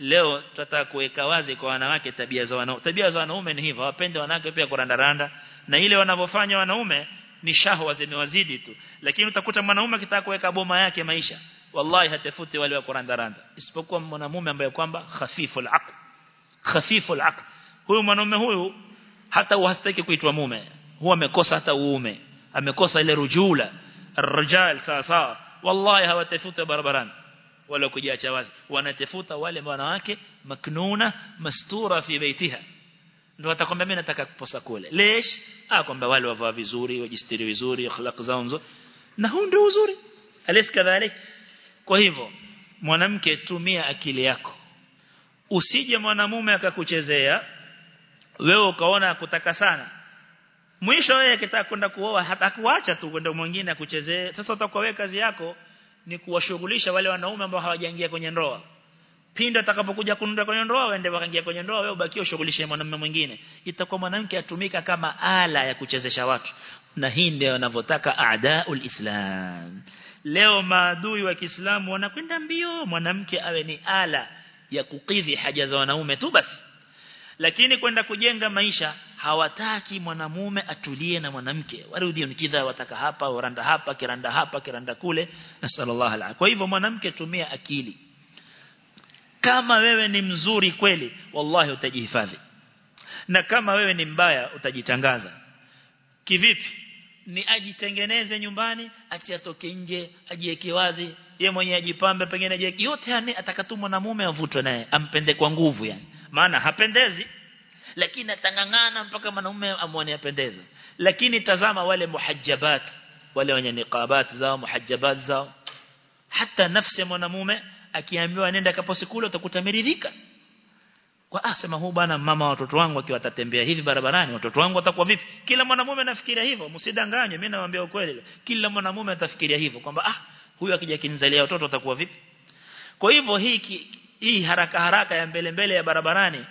leo tutataka kuweka wazi kwa wanawake tabia za wanaume tabia za wanaume ni hivyo wapende wanawake pia kurandaranda na ile wanavyofanya wanaume ni shahwa zimewazidi tu lakini utakuta mwanaume akitaka kuweka boma yake maisha wallahi hatafuti wale wa kurandaranda isipokuwa mwanamume ambaye kwamba khafiful aql khafiful aql huyu mwanamume huyu hata uhastaki kuitwa mume huwa amekosa hata uume amekosa ile rujula الرجال sawa sawa wallahi hawatafuta barabarani wala kujiacha wazi. Wanatafuta wale wanawake maknuna mastura fi baitiha. Ndio atakwambia mimi nataka kuposa kule. Lesh ah kwamba wale wavaa vizuri wajistiri vizuri akhlaq zao nzuri na huu ndio uzuri. Alis kadhalik? Kwa hivyo mwanamke tumia akili yako. Usije mwanamume akakuchezea wewe ukaona kutaka sana. Mwisho wewe akitaka kwenda kuoa hata kuacha tu kwenda mwingine akuchezee. Sasa utakuwa wewe kazi yako ni kuwashughulisha wale wanaume ambao hawajaingia kwenye ndoa. Pindi atakapokuja kununda kwenye ndoa waende wakaingia kwenye ndoa wewe ubakie ushughulishe mwanamume mwingine. Itakuwa mwanamke atumika kama ala ya kuchezesha watu. Na hii ndio wanavyotaka aadaul islam. Leo maadui wa Kiislamu wanakwenda mbio mwanamke awe ni ala ya kukidhi haja za wanaume tu basi. Lakini kwenda kujenga maisha hawataki mwanamume atulie na mwanamke. Warudi nikidha wataka hapa waranda hapa kiranda hapa kiranda kule na sallallahu alaihi kwa hivyo mwanamke tumia akili. Kama wewe ni mzuri kweli wallahi utajihifadhi. Na kama wewe ni mbaya utajitangaza. Kivipi? Ni ajitengeneze nyumbani ati atoke nje ajiweke wazi. Ye mwenye ajipambe pengine ajiweke yote yani atakatumwa na mume avutwe naye ampende kwa nguvu yani. Maana hapendezi lakini atangangana mpaka mwanaume amwone apendeza lakini tazama wale muhajjabat wale wenye niqabat zao muhajjabat zao. Hata nafsi mwanamume akiambiwa nenda kaposi kule utakuta meridhika kwa ah sema huu bana mama watoto wangu akiwa atatembea hivi barabarani watoto wangu watakuwa vipi? Kila mwanamume anafikiria hivyo msidanganywe mimi nawaambia ukweli kila mwanamume atafikiria hivyo kwamba ah huyu akija kinizalia watoto watakuwa vipi? Kwa hivyo hii hii haraka haraka ya mbele mbele ya barabarani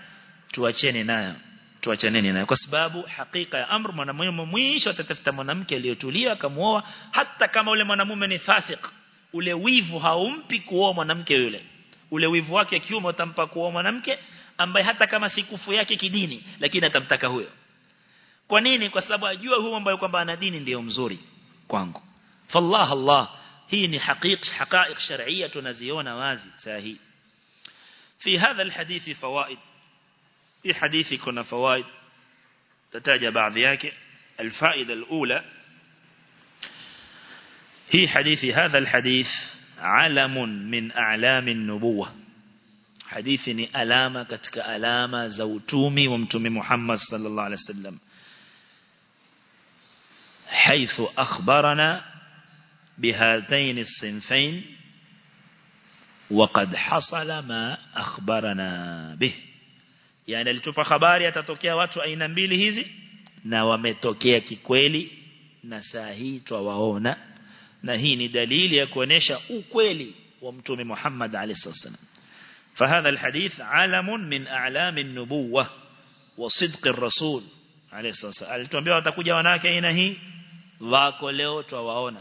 tuacheni nayo. Tuachaneni nayo? Kwa sababu hakika ya amr mwanamume mwisho atatafuta mwanamke aliyotulia akamuoa hata kama ule mwanamume ni fasik ule wivu haumpi kuoa mwanamke yule. Ule wivu wake kiume utampa kuoa mwanamke ambaye hata kama sikufu yake kidini lakini atamtaka huyo. Kwa nini? Kwa sababu ajua huyo ambaye kwamba ana dini ndio mzuri kwangu. Fallah allah hii ni hakika haqaiq sharia tunaziona wazi sahihi fi hadha alhadithi fawaid. في حديث كنا فوائد تتاجى بعض ياك الفائدة الأولى هي حديث هذا الحديث علم من أعلام النبوة. حديث ألامة كتك ألامة زوتومي ومتومي محمد صلى الله عليه وسلم. حيث أخبرنا بهاتين الصنفين وقد حصل ما أخبرنا به. يعني alitupa habari atatokea watu aina mbili hizi na wametokea kikweli na saa hii twawaona na hii ni dalili ya kuonesha ukweli wa mtume Muhammad alayhi wasallam فهذا الحديث علم من أعلام النبوة وصدق الرسول عليه الصلاة والسلام alituambia watakuja wanawake aina hii wako leo twawaona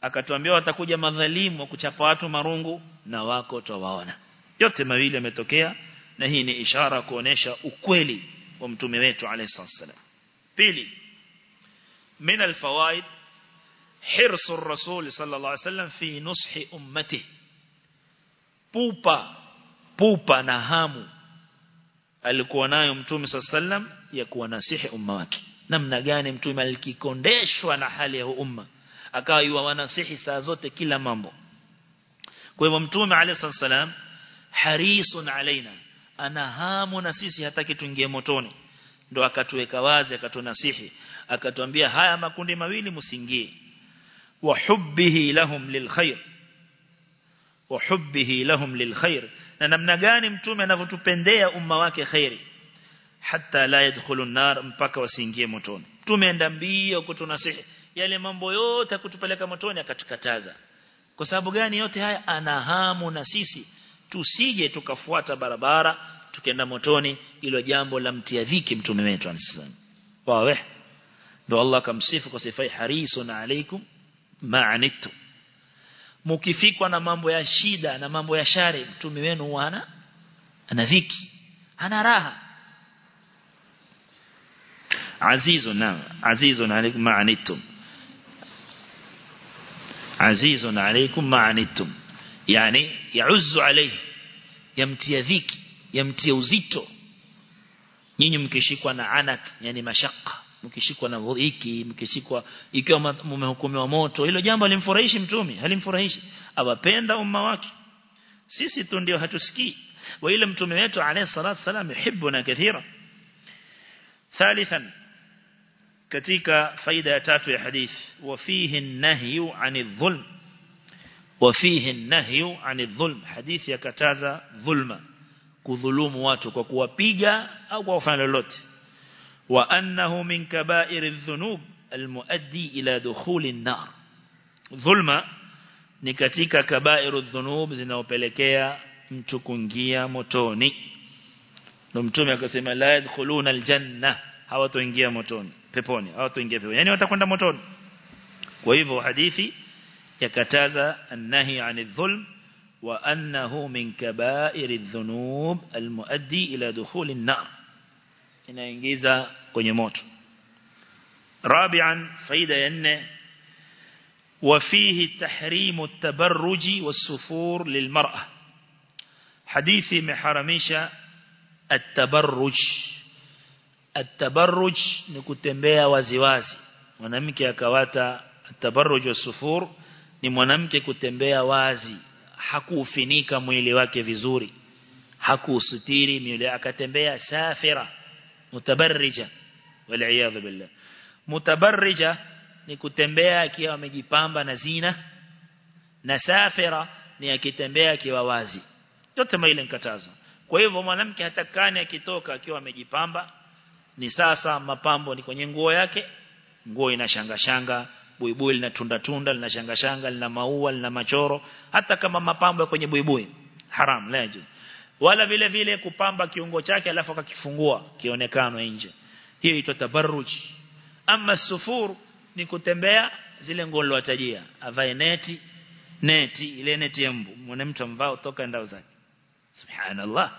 akatuambia watakuja madhalimu wa kuchapa watu marungu na wako twawaona yote mawili yametokea na hii ni ishara kuonesha ukweli wa mtume wetu alayhi wasallam pili من الفوائد حرص الرسول صلى الله عليه وسلم في نصح أمته pupa pupa na hamu alikuwa nayo mtume sallam ya kuwanasihi umma wake namna gani mtume alikikondeshwa na hali ya umma akawa yuwanasihi saa zote kila mambo kwa hivyo mtume alayhi salam harisun alaina ana hamu na sisi hataki tuingie motoni. Ndo akatuweka wazi akatunasihi. Akatuambia haya makundi mawili msingie. Wa hubbihi lahum lilkhair wa hubbihi lahum lilkhair na namna gani mtume anavyotupendea umma wake khairi. Hata la yadkhulu nar mpaka wasiingie motoni. Tumeenda mbio kutunasihi. Yale mambo yote kutupeleka motoni akatukataza kwa sababu gani yote haya? Anahamu na sisi tusije tukafuata barabara tukenda motoni ilo jambo la mtia dhiki mtume wetu anisallam wawe. Ndo Allah kamsifu kwa sifa harisun alaikum ma'anittu mukifikwa na mambo ya shida na mambo ya shari mtume wenu wana ana dhiki ana raha. Azizun na azizun alaikum ma'anittum azizun alaikum ma'anittum يعني يعز عليه يمتي ذيك يمتي وزيتو نيني مكشيكو عنك يعني مشاق مكشيكو نوضيكي مكشيكو يكيو ممهكومي وموتو إلو جامبا لنفرهيش متومي هل لنفرهيش أبا بيندا أمواكي سيسي تنديو هتسكي وإلا متوميتو عليه الصلاة والسلام يحبنا كثيرا ثالثا كتيكا فايدة تاتو يا حديث وفيه النهي عن الظلم وفيه النهي عن الظلم حديث يكتازا ظلما kudhulumu watu kwa kuwapiga au kwa kufanya lolote wa annahu min kaba'ir adh-dhunub almuaddi ila dukhuli an-nar dhulma ni katika kabairu dhunub zinaopelekea mtu kuingia motoni ndio mtume akasema la yadkhuluna aljanna hawatoingia motoni peponi hawatoingia peponi yani watakwenda motoni kwa hivyo hadithi يكتاز النهي عن الظلم وأنه من كبائر الذنوب المؤدي إلى دخول النار. إن إنجيزا moto rabian رابعا فايدة nne وفيه تحريم التبرج والسفور للمرأة. حديثي محرميشا التبرج. التبرج نكتنبيا وزوازي ونمك يكواتا التبرج والسفور. Ni mwanamke kutembea wazi hakuufinika mwili wake vizuri hakuusitiri mwili akatembea safira mutabarrija waliaadha billah. Mutabarrija ni kutembea akiwa amejipamba na zina na safira ni akitembea akiwa wazi. Yote maile nkatazo kwa hivyo mwanamke hatakani akitoka akiwa amejipamba ni sasa mapambo ni kwenye nguo yake nguo inashanga shanga buibui lina tunda tunda lina shanga shanga lina maua lina machoro hata kama mapambo ya kwenye buibui haram la juu wala vile vile kupamba kiungo chake alafu akakifungua kionekano nje hiyo ito tabarruj ama sufur ni kutembea zile nguo nilowatajia avae neti neti ile neti ya mbu mwana mtu ambao toka ndao zake subhanallah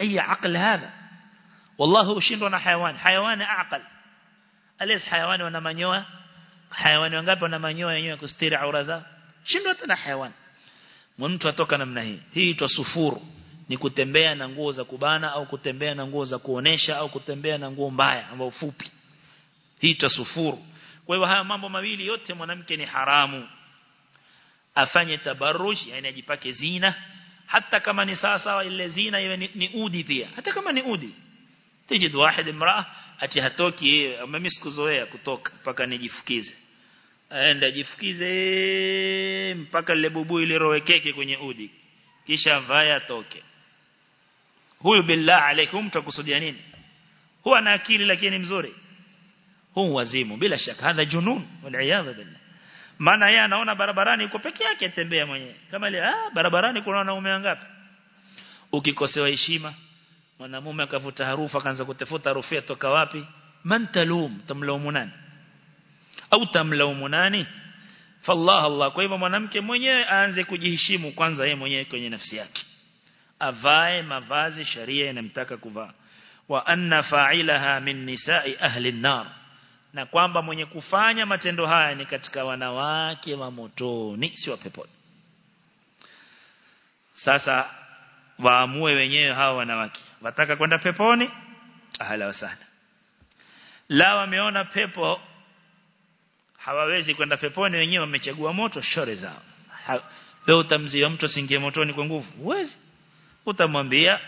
اي عقل هذا والله ushindwa na hayawani hayawani aqal alis hayawani wana manyoya hayawani wangapi wana manyoya yenyewe ya kustiri aura zao? Shindwa tena hayawani. Mtu atoka namna hii. Hii itwa sufuru. Ni kutembea na nguo za kubana au kutembea na nguo za kuonesha au kutembea na nguo mbaya ambao fupi. Hii itwa sufuru. Kwa hiyo haya mambo mawili yote mwanamke ni haramu. Afanye tabarruj yani ajipake zina. Hata kama ni sawa sawa ile zina iwe ni, ni udi pia. Hata kama ni udi. Tijid wahid imraa ati hatoki yeye mimi sikuzoea kutoka mpaka nijifukize. Aenda jifukize mpaka ile bubu ile rowekeke kwenye udi. Kisha vaya atoke. Huyu billah alaikum mtakusudia nini? Huwa na akili lakini mzuri. Huu wazimu bila shaka. Hadha junun wal billah. Maana yeye anaona barabarani yuko peke yake tembea mwenyewe. Kama ile ah barabarani kuna wanaume wangapi? Ukikosewa heshima mwanamume akavuta harufu akaanza kutafuta harufu toka wapi? Man talum tamlaumu nani? Au tamlaumu nani? Fallah Allah. Kwa hivyo mwanamke mwenyewe aanze kujiheshimu kwanza yeye mwenyewe kwenye nafsi yake. Avae mavazi sharia inamtaka kuvaa. Wa anna fa'ilaha min nisa'i ahli an-nar. Na kwamba mwenye kufanya matendo haya ni katika wanawake wa motoni si wa peponi. Sasa waamue wenyewe hao wanawake. Wataka kwenda peponi? Ahala sana. La wameona pepo hawawezi kwenda peponi wenyewe wamechagua moto shore zao. Wewe utamzia mtu singie motoni kwa nguvu? Uwezi utamwambia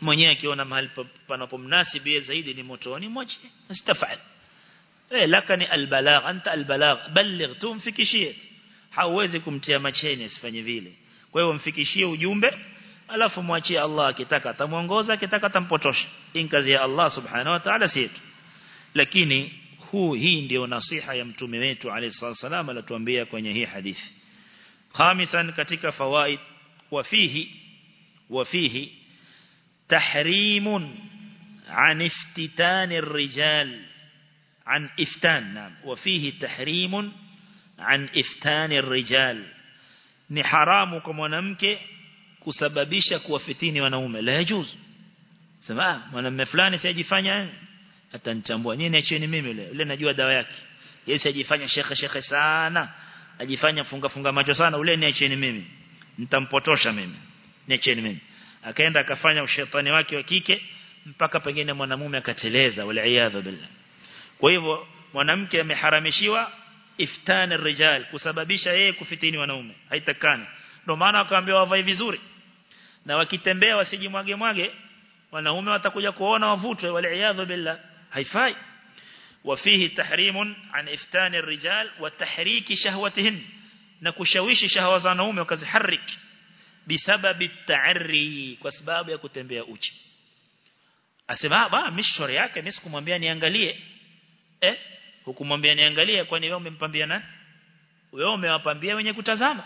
mwenyewe akiona mahali panapomnasibi zaidi ni motoni mwache astafal eh lakani albalagh anta albalagh balligh tumfikishie. Hauwezi kumtia macheni asifanye vile. Kwa hiyo mfikishie ujumbe alafu mwachie Allah akitaka atamuongoza akitaka atampotosha hii kazi ya Allah subhanahu wa ta'ala si lakini huu hii ndio nasiha ya mtume wetu alayhi salam alituambia kwenye hii hadithi khamisan katika fawaid wa fihi wa fihi tahrimun an iftitan الرجال عن إفتان نعم وفيه تحريم عن إفتان الرجال ni haramu kwa mwanamke kusababisha kuwafitini wanaume. La yajuzu. Sema mwanamume fulani sijifanya atanichambua. Nini acheni mimi yule yule najua dawa yake. Yeye sijifanya shekhe shekhe sana. Ajifanya funga funga macho sana. Ule niacheni mimi. Nitampotosha mimi. Niacheni mimi. Akaenda akafanya ushetani wake wa kike mpaka pengine mwanamume akateleza. Wala iyadha billah. Kwa hivyo mwanamke ameharamishiwa iftani rijal kusababisha yeye kufitini wanaume. Haitakani ndio maana akaambiwa wavae vizuri na wakitembea wasijimwage mwage wanaume watakuja kuona wavutwe wal iyadhu billah haifai وفيه تحريم عن إفتان الرجال وتحريك شهوتهن نكشويش شهوة زانوم وكزحرك بسبب التعري وسباب يكتنبيا uchi asema ba mishori yake mimi sikumwambia niangalie eh hukumwambia niangalie kwani wewe umempambia nani wewe umewapambia wenye kutazama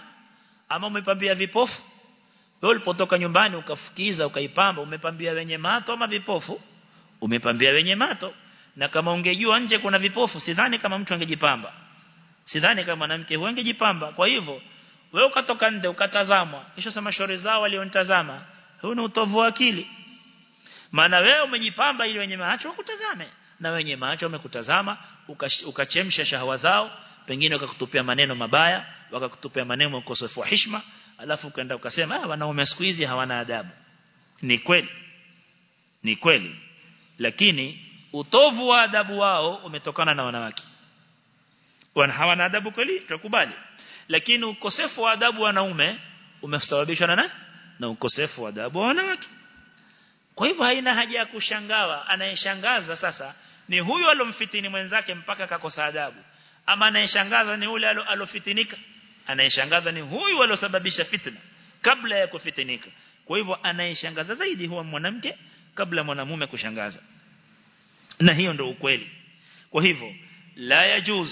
ama umepambia vipofu? Wewe ulipotoka nyumbani ukafukiza ukaipamba umepambia wenye mato ama vipofu? Umepambia wenye mato. Na kama ungejua nje kuna vipofu sidhani kama mtu angejipamba. Sidhani kama mwanamke huyo angejipamba. Kwa hivyo wewe ukatoka nje ukatazamwa kisha sema shore zao walionitazama huu ni utovu wa akili. Maana wewe umejipamba ili wenye macho wakutazame. Na wenye macho wamekutazama ukachemsha shahawa zao pengine wakakutupia maneno mabaya wakakutupia maneno ukosefu wa heshima alafu ukaenda ukasema ah wanaume siku hizi hawana adabu. Ni kweli. Ni kweli. Lakini utovu wa adabu wao umetokana na wanawake. Wana hawana adabu kweli? Tukubali lakini ukosefu wa adabu wanaume umesababishwa na nani? Na ukosefu wa adabu wa wanawake. Kwa hivyo haina haja ya kushangawa. Anayeshangaza sasa ni huyo alomfitini mwenzake mpaka akakosa adabu ama anayeshangaza ni yule alofitinika. Anayeshangaza ni huyu alosababisha fitna kabla ya kufitinika. Kwa hivyo anayeshangaza zaidi huwa mwanamke kabla mwanamume kushangaza. Na hiyo ndio ukweli. Kwa hivyo la yajuz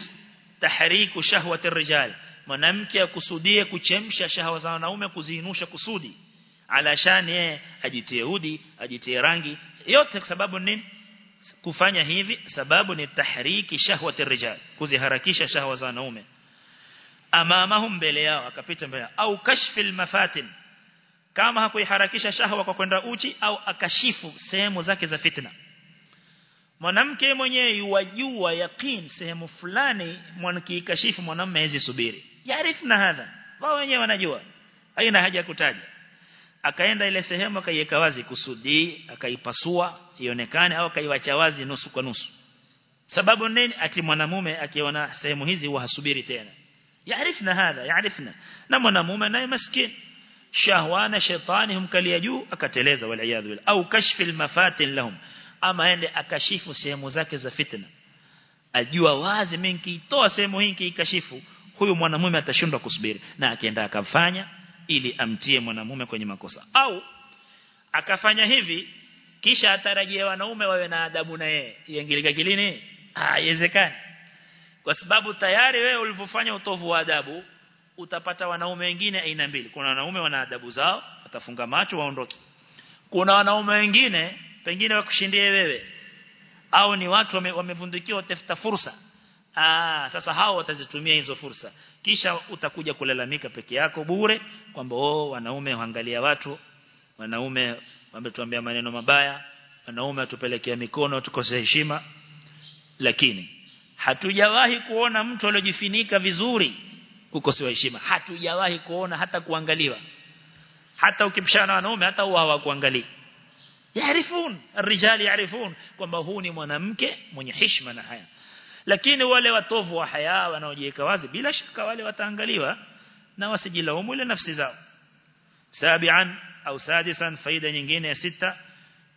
tahriku shahwati rijal. Mwanamke akusudie kuchemsha shahwa za wanaume kuziinusha kusudi. Alashani yeye ajitie udi ajitie rangi. Yote kwa sababu nini kufanya hivi sababu ni tahriki shahwati rijal kuziharakisha shahwa za wanaume. Amamahum mbele yao akapita mbele au kashfil mafatin kama hakuiharakisha shahwa kwa kwenda uchi au akashifu sehemu zake za fitna. Mwanamke mwenyewe yajua yaqin sehemu fulani mwanamke ikashifu mwanamume hezi subiri. Yarifna hadha wao wenyewe wanajua. Haina haja kutaja akaenda ile sehemu akaiweka wazi kusudi akaipasua ionekane au akaiwacha wazi nusu kwa nusu. Sababu nini? Ati mwanamume akiona sehemu hizi hasubiri tena. Yaarifna hadha yaarifna. Na mwanamume naye maskini. Shahwana shetani humkalia juu akateleza wal iyad billah. Au kashfi mafatin lahum. Ama ende akashifu sehemu zake za fitna. Ajua wazi mimi nikiitoa sehemu hii nikikashifu huyu mwanamume atashindwa kusubiri. Na akienda akafanya ili amtie mwanamume kwenye makosa. Au akafanya hivi kisha atarajia wanaume wawe na adabu na yeye. Iingilika kilini? Haiwezekani. Kwa sababu tayari wewe ulivyofanya utovu wa adabu utapata wanaume wengine aina mbili. Kuna wanaume wana adabu zao watafunga macho waondoke. Kuna wanaume wengine pengine wakushindie wewe. Au ni watu wamevundikiwa wame tafuta fursa. Ah sasa hao watazitumia hizo fursa kisha utakuja kulalamika peke yako bure kwamba oh wanaume huangalia watu. Wanaume wametuambia maneno mabaya. Wanaume atupelekea mikono tukose heshima. Lakini hatujawahi kuona mtu aliyojifunika vizuri kukosewa heshima. Hatujawahi kuona hata kuangaliwa. Hata ukipishana wanaume hata wao hawakuangalia yaarifun arrijali yaarifun kwamba huu ni mwanamke mwenye heshima na haya lakini wale watovu wa haya wanaojiweka wazi bila shaka wale wataangaliwa na wasijilaumu ile nafsi zao sabian au sadisan faida nyingine ya sita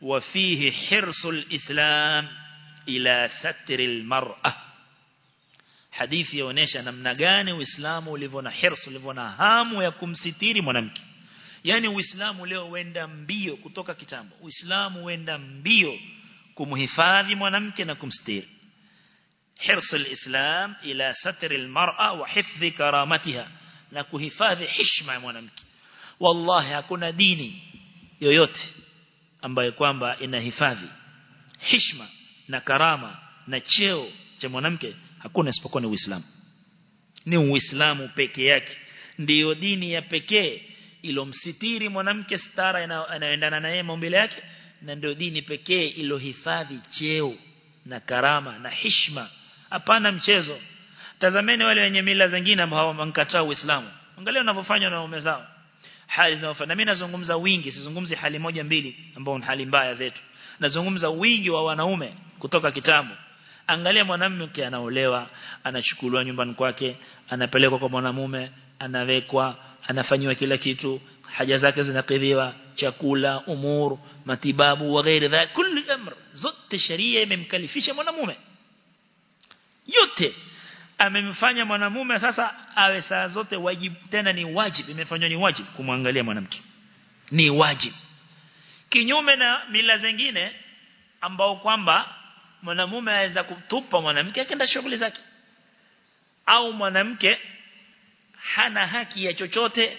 وفيه حرص الإسلام إلى ستر المرأة hadithi yaonesha namna gani Uislamu ulivyo na hirs ulivyo na hamu ya kumsitiri mwanamke yani Uislamu leo wenda mbio kutoka kitambo Uislamu wenda mbio kumhifadhi mwanamke na kumstiri hirs الإسلام ila ستر المرأة وحفظ كرامتها na kuhifadhi heshima ya mwanamke. Wallahi hakuna dini yoyote ambayo kwamba inahifadhi heshima na karama na cheo cha mwanamke hakuna isipokuwa ni Uislamu. Ni Uislamu peke yake. Ndiyo dini ya pekee ilomsitiri mwanamke stara inayoendana na maumbile yake na ndio dini pekee ilohifadhi cheo na karama na heshima hapana mchezo. Tazameni wale wenye mila zingine ambao hawamkataa Uislamu. Angalia wanavyofanya na waume zao. Hali zinazofanya mimi nazungumza wingi sizungumzi hali moja mbili ambao ni hali mbaya zetu. Nazungumza wingi wa wanaume kutoka kitabu angalia mwanamke anaolewa anachukuliwa nyumbani kwake anapelekwa kwa mwanamume anawekwa anafanywa kila kitu haja zake zinakidhiwa chakula umur matibabu wa ghairi dha kulli amr. Zote sheria imemkalifisha mwanamume yote amemfanya mwanamume sasa awe saa zote wajibu tena ni wajibu imefanywa ni wajibu kumwangalia mwanamke. Ni wajibu. Kinyume na mila zingine ambao kwamba mwanamume aweza kutupa mwanamke akenda shughuli zake. Au mwanamke hana haki ya chochote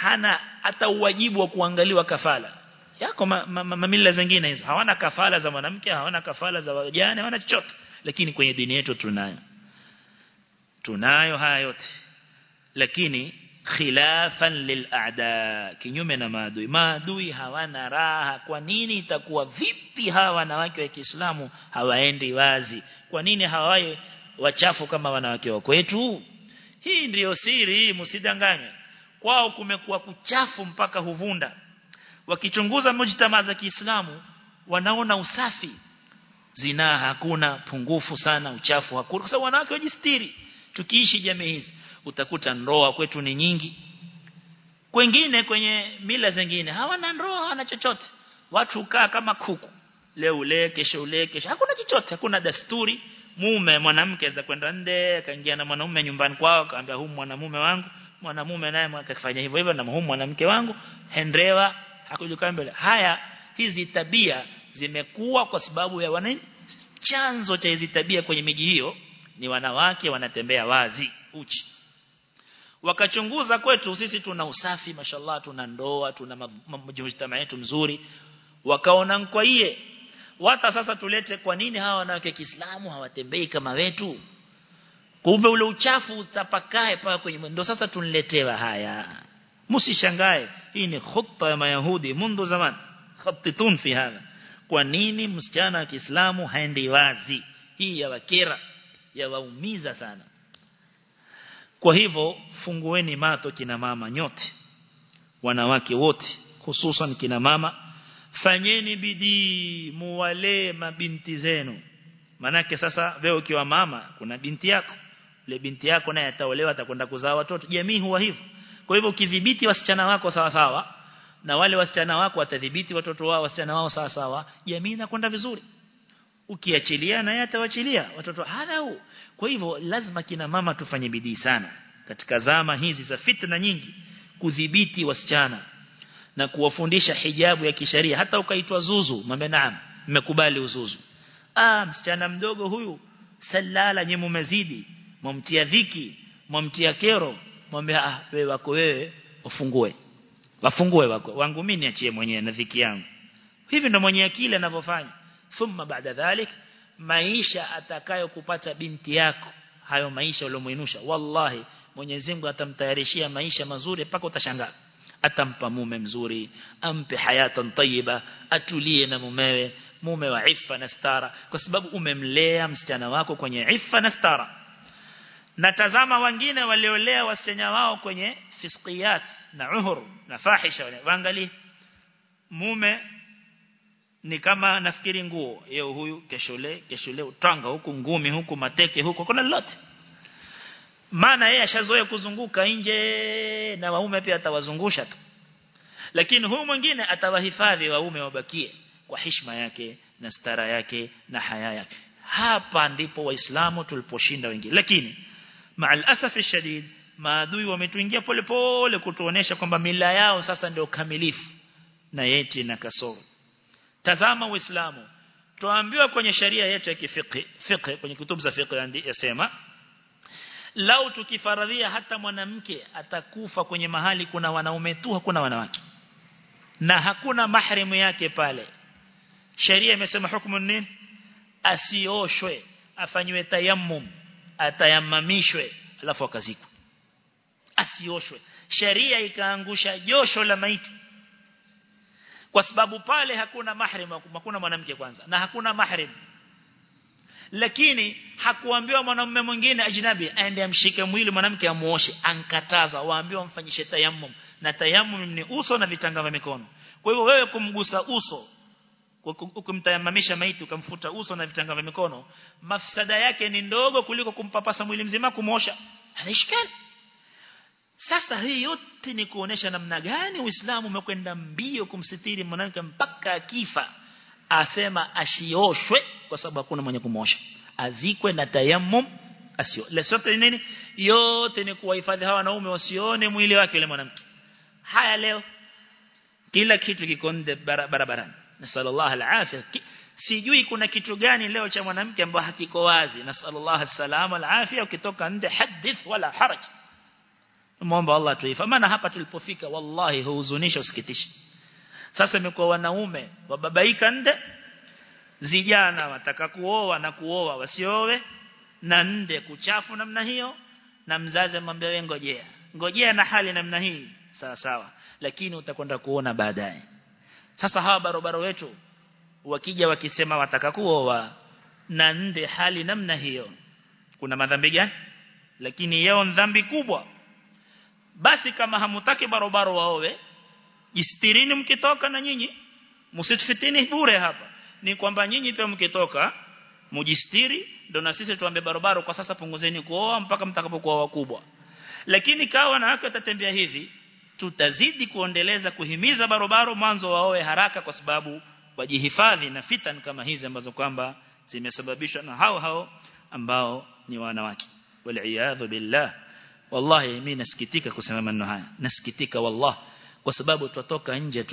hana hata uwajibu wa kuangaliwa kafala. Yako mamila ma, ma, zingine hizo. Hawana kafala za mwanamke hawana kafala za wajane hawana chochote lakini kwenye dini yetu tunayo. Tunayo haya yote. Lakini khilafan lil'ada kinyume na maadui. Maadui hawana raha. Kwa nini itakuwa vipi hawa wanawake wa Kiislamu hawaendi wazi? Kwa nini hawaye wachafu kama wanawake wa kwetu? Hii ndiyo siri msidanganye kwao kumekuwa kuchafu mpaka huvunda. Wakichunguza mujtamaa za Kiislamu wanaona usafi zinaa hakuna pungufu sana uchafu hakuna. Kwa sababu wanawake wajistiri. Tukiishi jamii hizi utakuta ndoa kwetu ni nyingi. Kwengine kwenye mila zingine hawana ndoa hawana chochote. Watu hukaa kama kuku. Leo ule kesho ule kesho. Hakuna chochote hakuna dasturi mume mwanamke za kwenda nde akaingia na mwanaume nyumbani kwao akaambia huyu mwanamume wangu. Mwanamume naye akafanya hivyo hivyo na huyu mwanamke wangu. Hendrewa hakujukambele haya hizi tabia zimekuwa kwa sababu ya wanani chanzo cha hizi tabia kwenye miji hiyo ni wanawake wanatembea wazi uchi. Wakachunguza kwetu sisi tuna usafi mashallah tuna ndoa tuna mjumbe yetu mzuri. Wakaona kwa iye wata sasa tulete kwa nini hawa wanawake Kiislamu hawatembei kama wetu? Kumbe ule uchafu utapakae paka kwenye ndio sasa tunletewa haya. Msishangae hii ni khutta ya mayahudi mundu zaman khattitun fi hadha kwa nini msichana wa Kiislamu haendi wazi? Hii ya wakera ya waumiza sana. Kwa hivyo fungueni mato kina mama nyote wanawake wote hususan kina mama. Fanyeni bidii muwale mabinti zenu. Manake sasa wewe ukiwa mama kuna binti yako. Ile binti yako naye ataolewa atakwenda kuzaa watoto. Jamii huwa hivyo. Kwa hivyo ukidhibiti wasichana wako sawa sawa na wale wasichana wako watadhibiti watoto wao wasichana wao sawa sawa jamii inakwenda vizuri. Ukiachilia naye atawachilia watoto hadhau kwa hivyo lazima kina mama tufanye bidii sana katika zama hizi za fitna nyingi kudhibiti wasichana na kuwafundisha hijabu ya kisheria. Hata ukaitwa zuzu mambe naam mmekubali uzuzu. Ah msichana mdogo huyu salala nye mumezidi mwamtia dhiki mwamtia kero mwambie ah wewe wako wewe ufungue wafungue wako wangu mimi niachie mwenyewe na dhiki yangu. Hivi ndo mwenye akili anavyofanya. Thumma baada dhalik maisha atakayokupata binti yako hayo maisha uliomuinusha wallahi Mwenyezi Mungu atamtayarishia maisha mazuri mpaka utashangaa. Atampa mume mzuri ampe hayatan tayyiba atulie na mumewe mume wa ifa na stara. Kwa sababu umemlea msichana wako kwenye ifa na stara. Na tazama wengine waliolea wasichana wao kwenye fisqiyat na uhur na fahisha. Waangalie mume ni kama nafikiri nguo. Yeo huyu keshole keshole utanga huku ngumi huku mateke huku kuna lolote. Maana yeye ashazoea kuzunguka nje na waume pia atawazungusha tu. Lakini huyu mwingine atawahifadhi waume wabakie kwa heshima yake na stara yake na haya yake. Hapa ndipo waislamu tuliposhinda wengine lakini maal asafi shadid maadui wametuingia polepole pole kutuonesha kwamba mila yao sasa ndio kamilifu na yeti na kasoro. Tazama uislamu tuambiwa kwenye sharia yetu ya kifiki fiqh kwenye kitabu za fiqh yasema lau tukifaradhia hata mwanamke atakufa kwenye mahali kuna wanaume tu hakuna wanawake. Na hakuna mahrimu yake pale. Sheria imesema hukumu nini? Asioshwe afanywe tayammum atayamamishwe alafu akazikwe asioshwe. Sheria ikaangusha josho la maiti. Kwa sababu pale hakuna mahrim hakuna mwanamke kwanza na hakuna mahrim. Lakini hakuambiwa mwanamume mwingine ajnabi aende amshike mwili mwanamke amuoshe ankataza waambiwa mfanyishe tayammum. Na tayammum ni uso na vitanga vya mikono. Kwa hivyo wewe kumgusa uso ukimtayamamisha maiti ukamfuta uso na vitanga vya mikono mafsada yake ni ndogo kuliko kumpapasa mwili mzima kumosha haishikani sasa hii yote ni kuonesha namna gani Uislamu umekwenda mbio kumsitiri mwanamke mpaka akifa. Asema asioshwe kwa sababu hakuna mwenye kumosha azikwe na tayammum asio lesote nini? Yote ni kuwahifadhi hawa wanaume wasione mwili wake yule mwanamke. Haya leo kila kitu kiko nje barabarani. Nasallallahu alafia sijui kuna kitu gani leo cha mwanamke ambao hakiko wazi. Nasallallahu alsalama alafia ukitoka nje hadith wala haraj muomba Allah tuifa maana hapa tulipofika wallahi huhuzunisha usikitisha sasa imekuwa wanaume wababaika nde zijana wataka kuoa na kuoa wasiowe na nde kuchafu namna hiyo na mzazi amwambia wewe ngojea. Ngojea na hali namna hii. Sawa sawa. Lakini utakwenda kuona baadaye. Sasa hawa barobaro wetu wakija wakisema wataka kuoa na nde hali namna hiyo kuna madhambi gani? Lakini yao dhambi kubwa basi kama hamutaki barobaro waowe jistirini mkitoka na nyinyi. Msitufitini bure hapa. Ni kwamba nyinyi pia mkitoka mujistiri ndo na sisi tuambe barobaro kwa sasa punguzeni kuoa mpaka mtakapokuwa wakubwa. Lakini kawa na wanawake watatembea hivi tutazidi kuendeleza kuhimiza barobaro mwanzo waowe haraka kwa sababu wajihifadhi na fitan kama hizi ambazo kwamba zimesababishwa na hao hao ambao ni wanawake. Wal billah wallahi mimi nasikitika kusema maneno haya. Nasikitika wallahi kwa sababu tutoka nje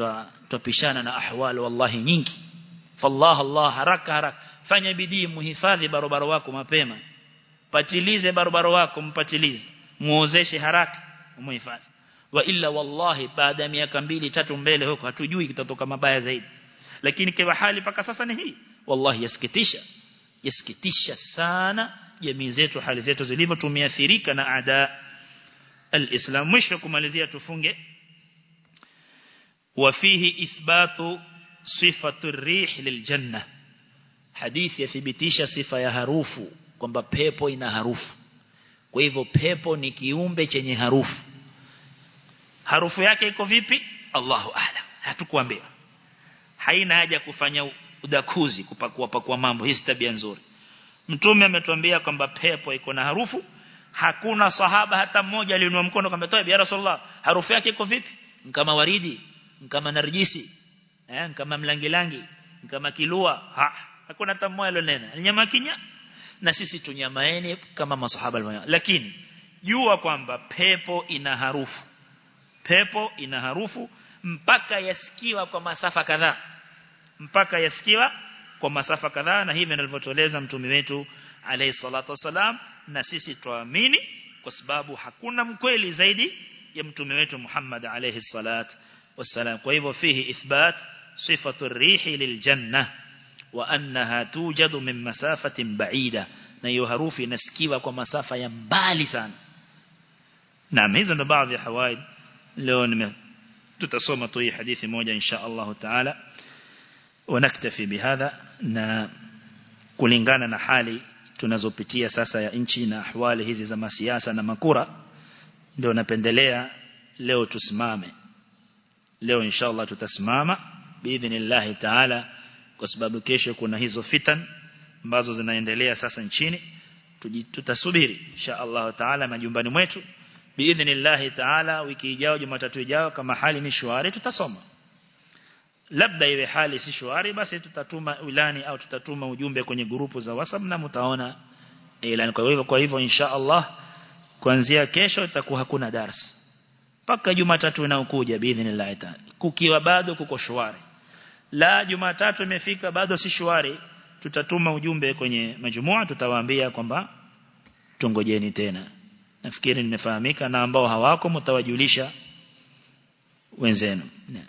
tupishana na ahwali wallahi nyingi. Fallah Allah haraka haraka. Fanya bidii muhifadhi barabara wako mapema. Patilize barabara wako mpatilize. Muozeshe haraka muhifadhi wa illa wallahi baada ya miaka mbili tatu mbele huko hatujui kitatoka mabaya zaidi. Lakini kwa hali paka sasa ni hii. Wallahi yasikitisha. Yasikitisha sana jamii zetu hali zetu zilivyo tumeathirika na ada alislam mwisho kumalizia tufunge وفيه إثبات صفة الريح للجنة حديث yathibitisha sifa ya harufu kwamba pepo ina harufu kwa hivyo pepo ni kiumbe chenye harufu harufu yake iko vipi Allahu a'lam hatukuambia haina haja kufanya udakuzi kupakua pakua mambo hii tabia nzuri mtume ametuambia kwamba pepo iko na harufu hakuna sahaba hata mmoja aliinua mkono kwamba toa ya rasulullah harufu yake iko vipi? Kama waridi kama narjisi eh kama mlangilangi kama kilua. Ha hakuna hata mmoja alionena. Nyama kinya na sisi tunyamaeni kama masahaba walifanya lakini jua kwamba pepo ina harufu. Pepo ina harufu mpaka yasikiwa kwa masafa kadhaa. Mpaka yasikiwa kwa masafa kadhaa na hivi nilivyotueleza mtume wetu alayhi salatu wasalam na sisi tuamini kwa sababu hakuna mkweli zaidi ya mtume wetu Muhammad alayhi salatu wasalam kwa hivyo fihi ithbat sifatu rihi liljanna wa annaha tujadu min masafatin ba'ida na hiyo harufu inasikiwa kwa masafa ya mbali sana naam hizo ndo baadhi ya hawaid leo nime tutasoma tu hii hadithi moja insha Allah taala ونكتفي بهذا na kulingana na hali tunazopitia sasa ya nchi na ahwali hizi za masiasa na makura ndio napendelea leo tusimame. Leo inshallah tutasimama biidhnillah taala kwa sababu kesho kuna hizo fitan ambazo zinaendelea sasa nchini. Tutasubiri insha inshallah taala majumbani mwetu. Biidhnillah taala wiki ijayo jumatatu ijayo kama hali ni shwari tutasoma labda iwe hali si shwari basi tutatuma ilani au tutatuma ujumbe kwenye grupu za WhatsApp na mtaona ilani kwa hivyo kwa hivyo insha Allah kuanzia kesho itakuwa hakuna darasa paka Jumatatu inayokuja biidhnillah taala. Kukiwa bado kuko shwari. La Jumatatu imefika bado si shwari. Tutatuma ujumbe kwenye majumua tutawaambia kwamba tungojeni tena. Nafikiri nimefahamika na ambao hawako mtawajulisha wenzenu. Yeah.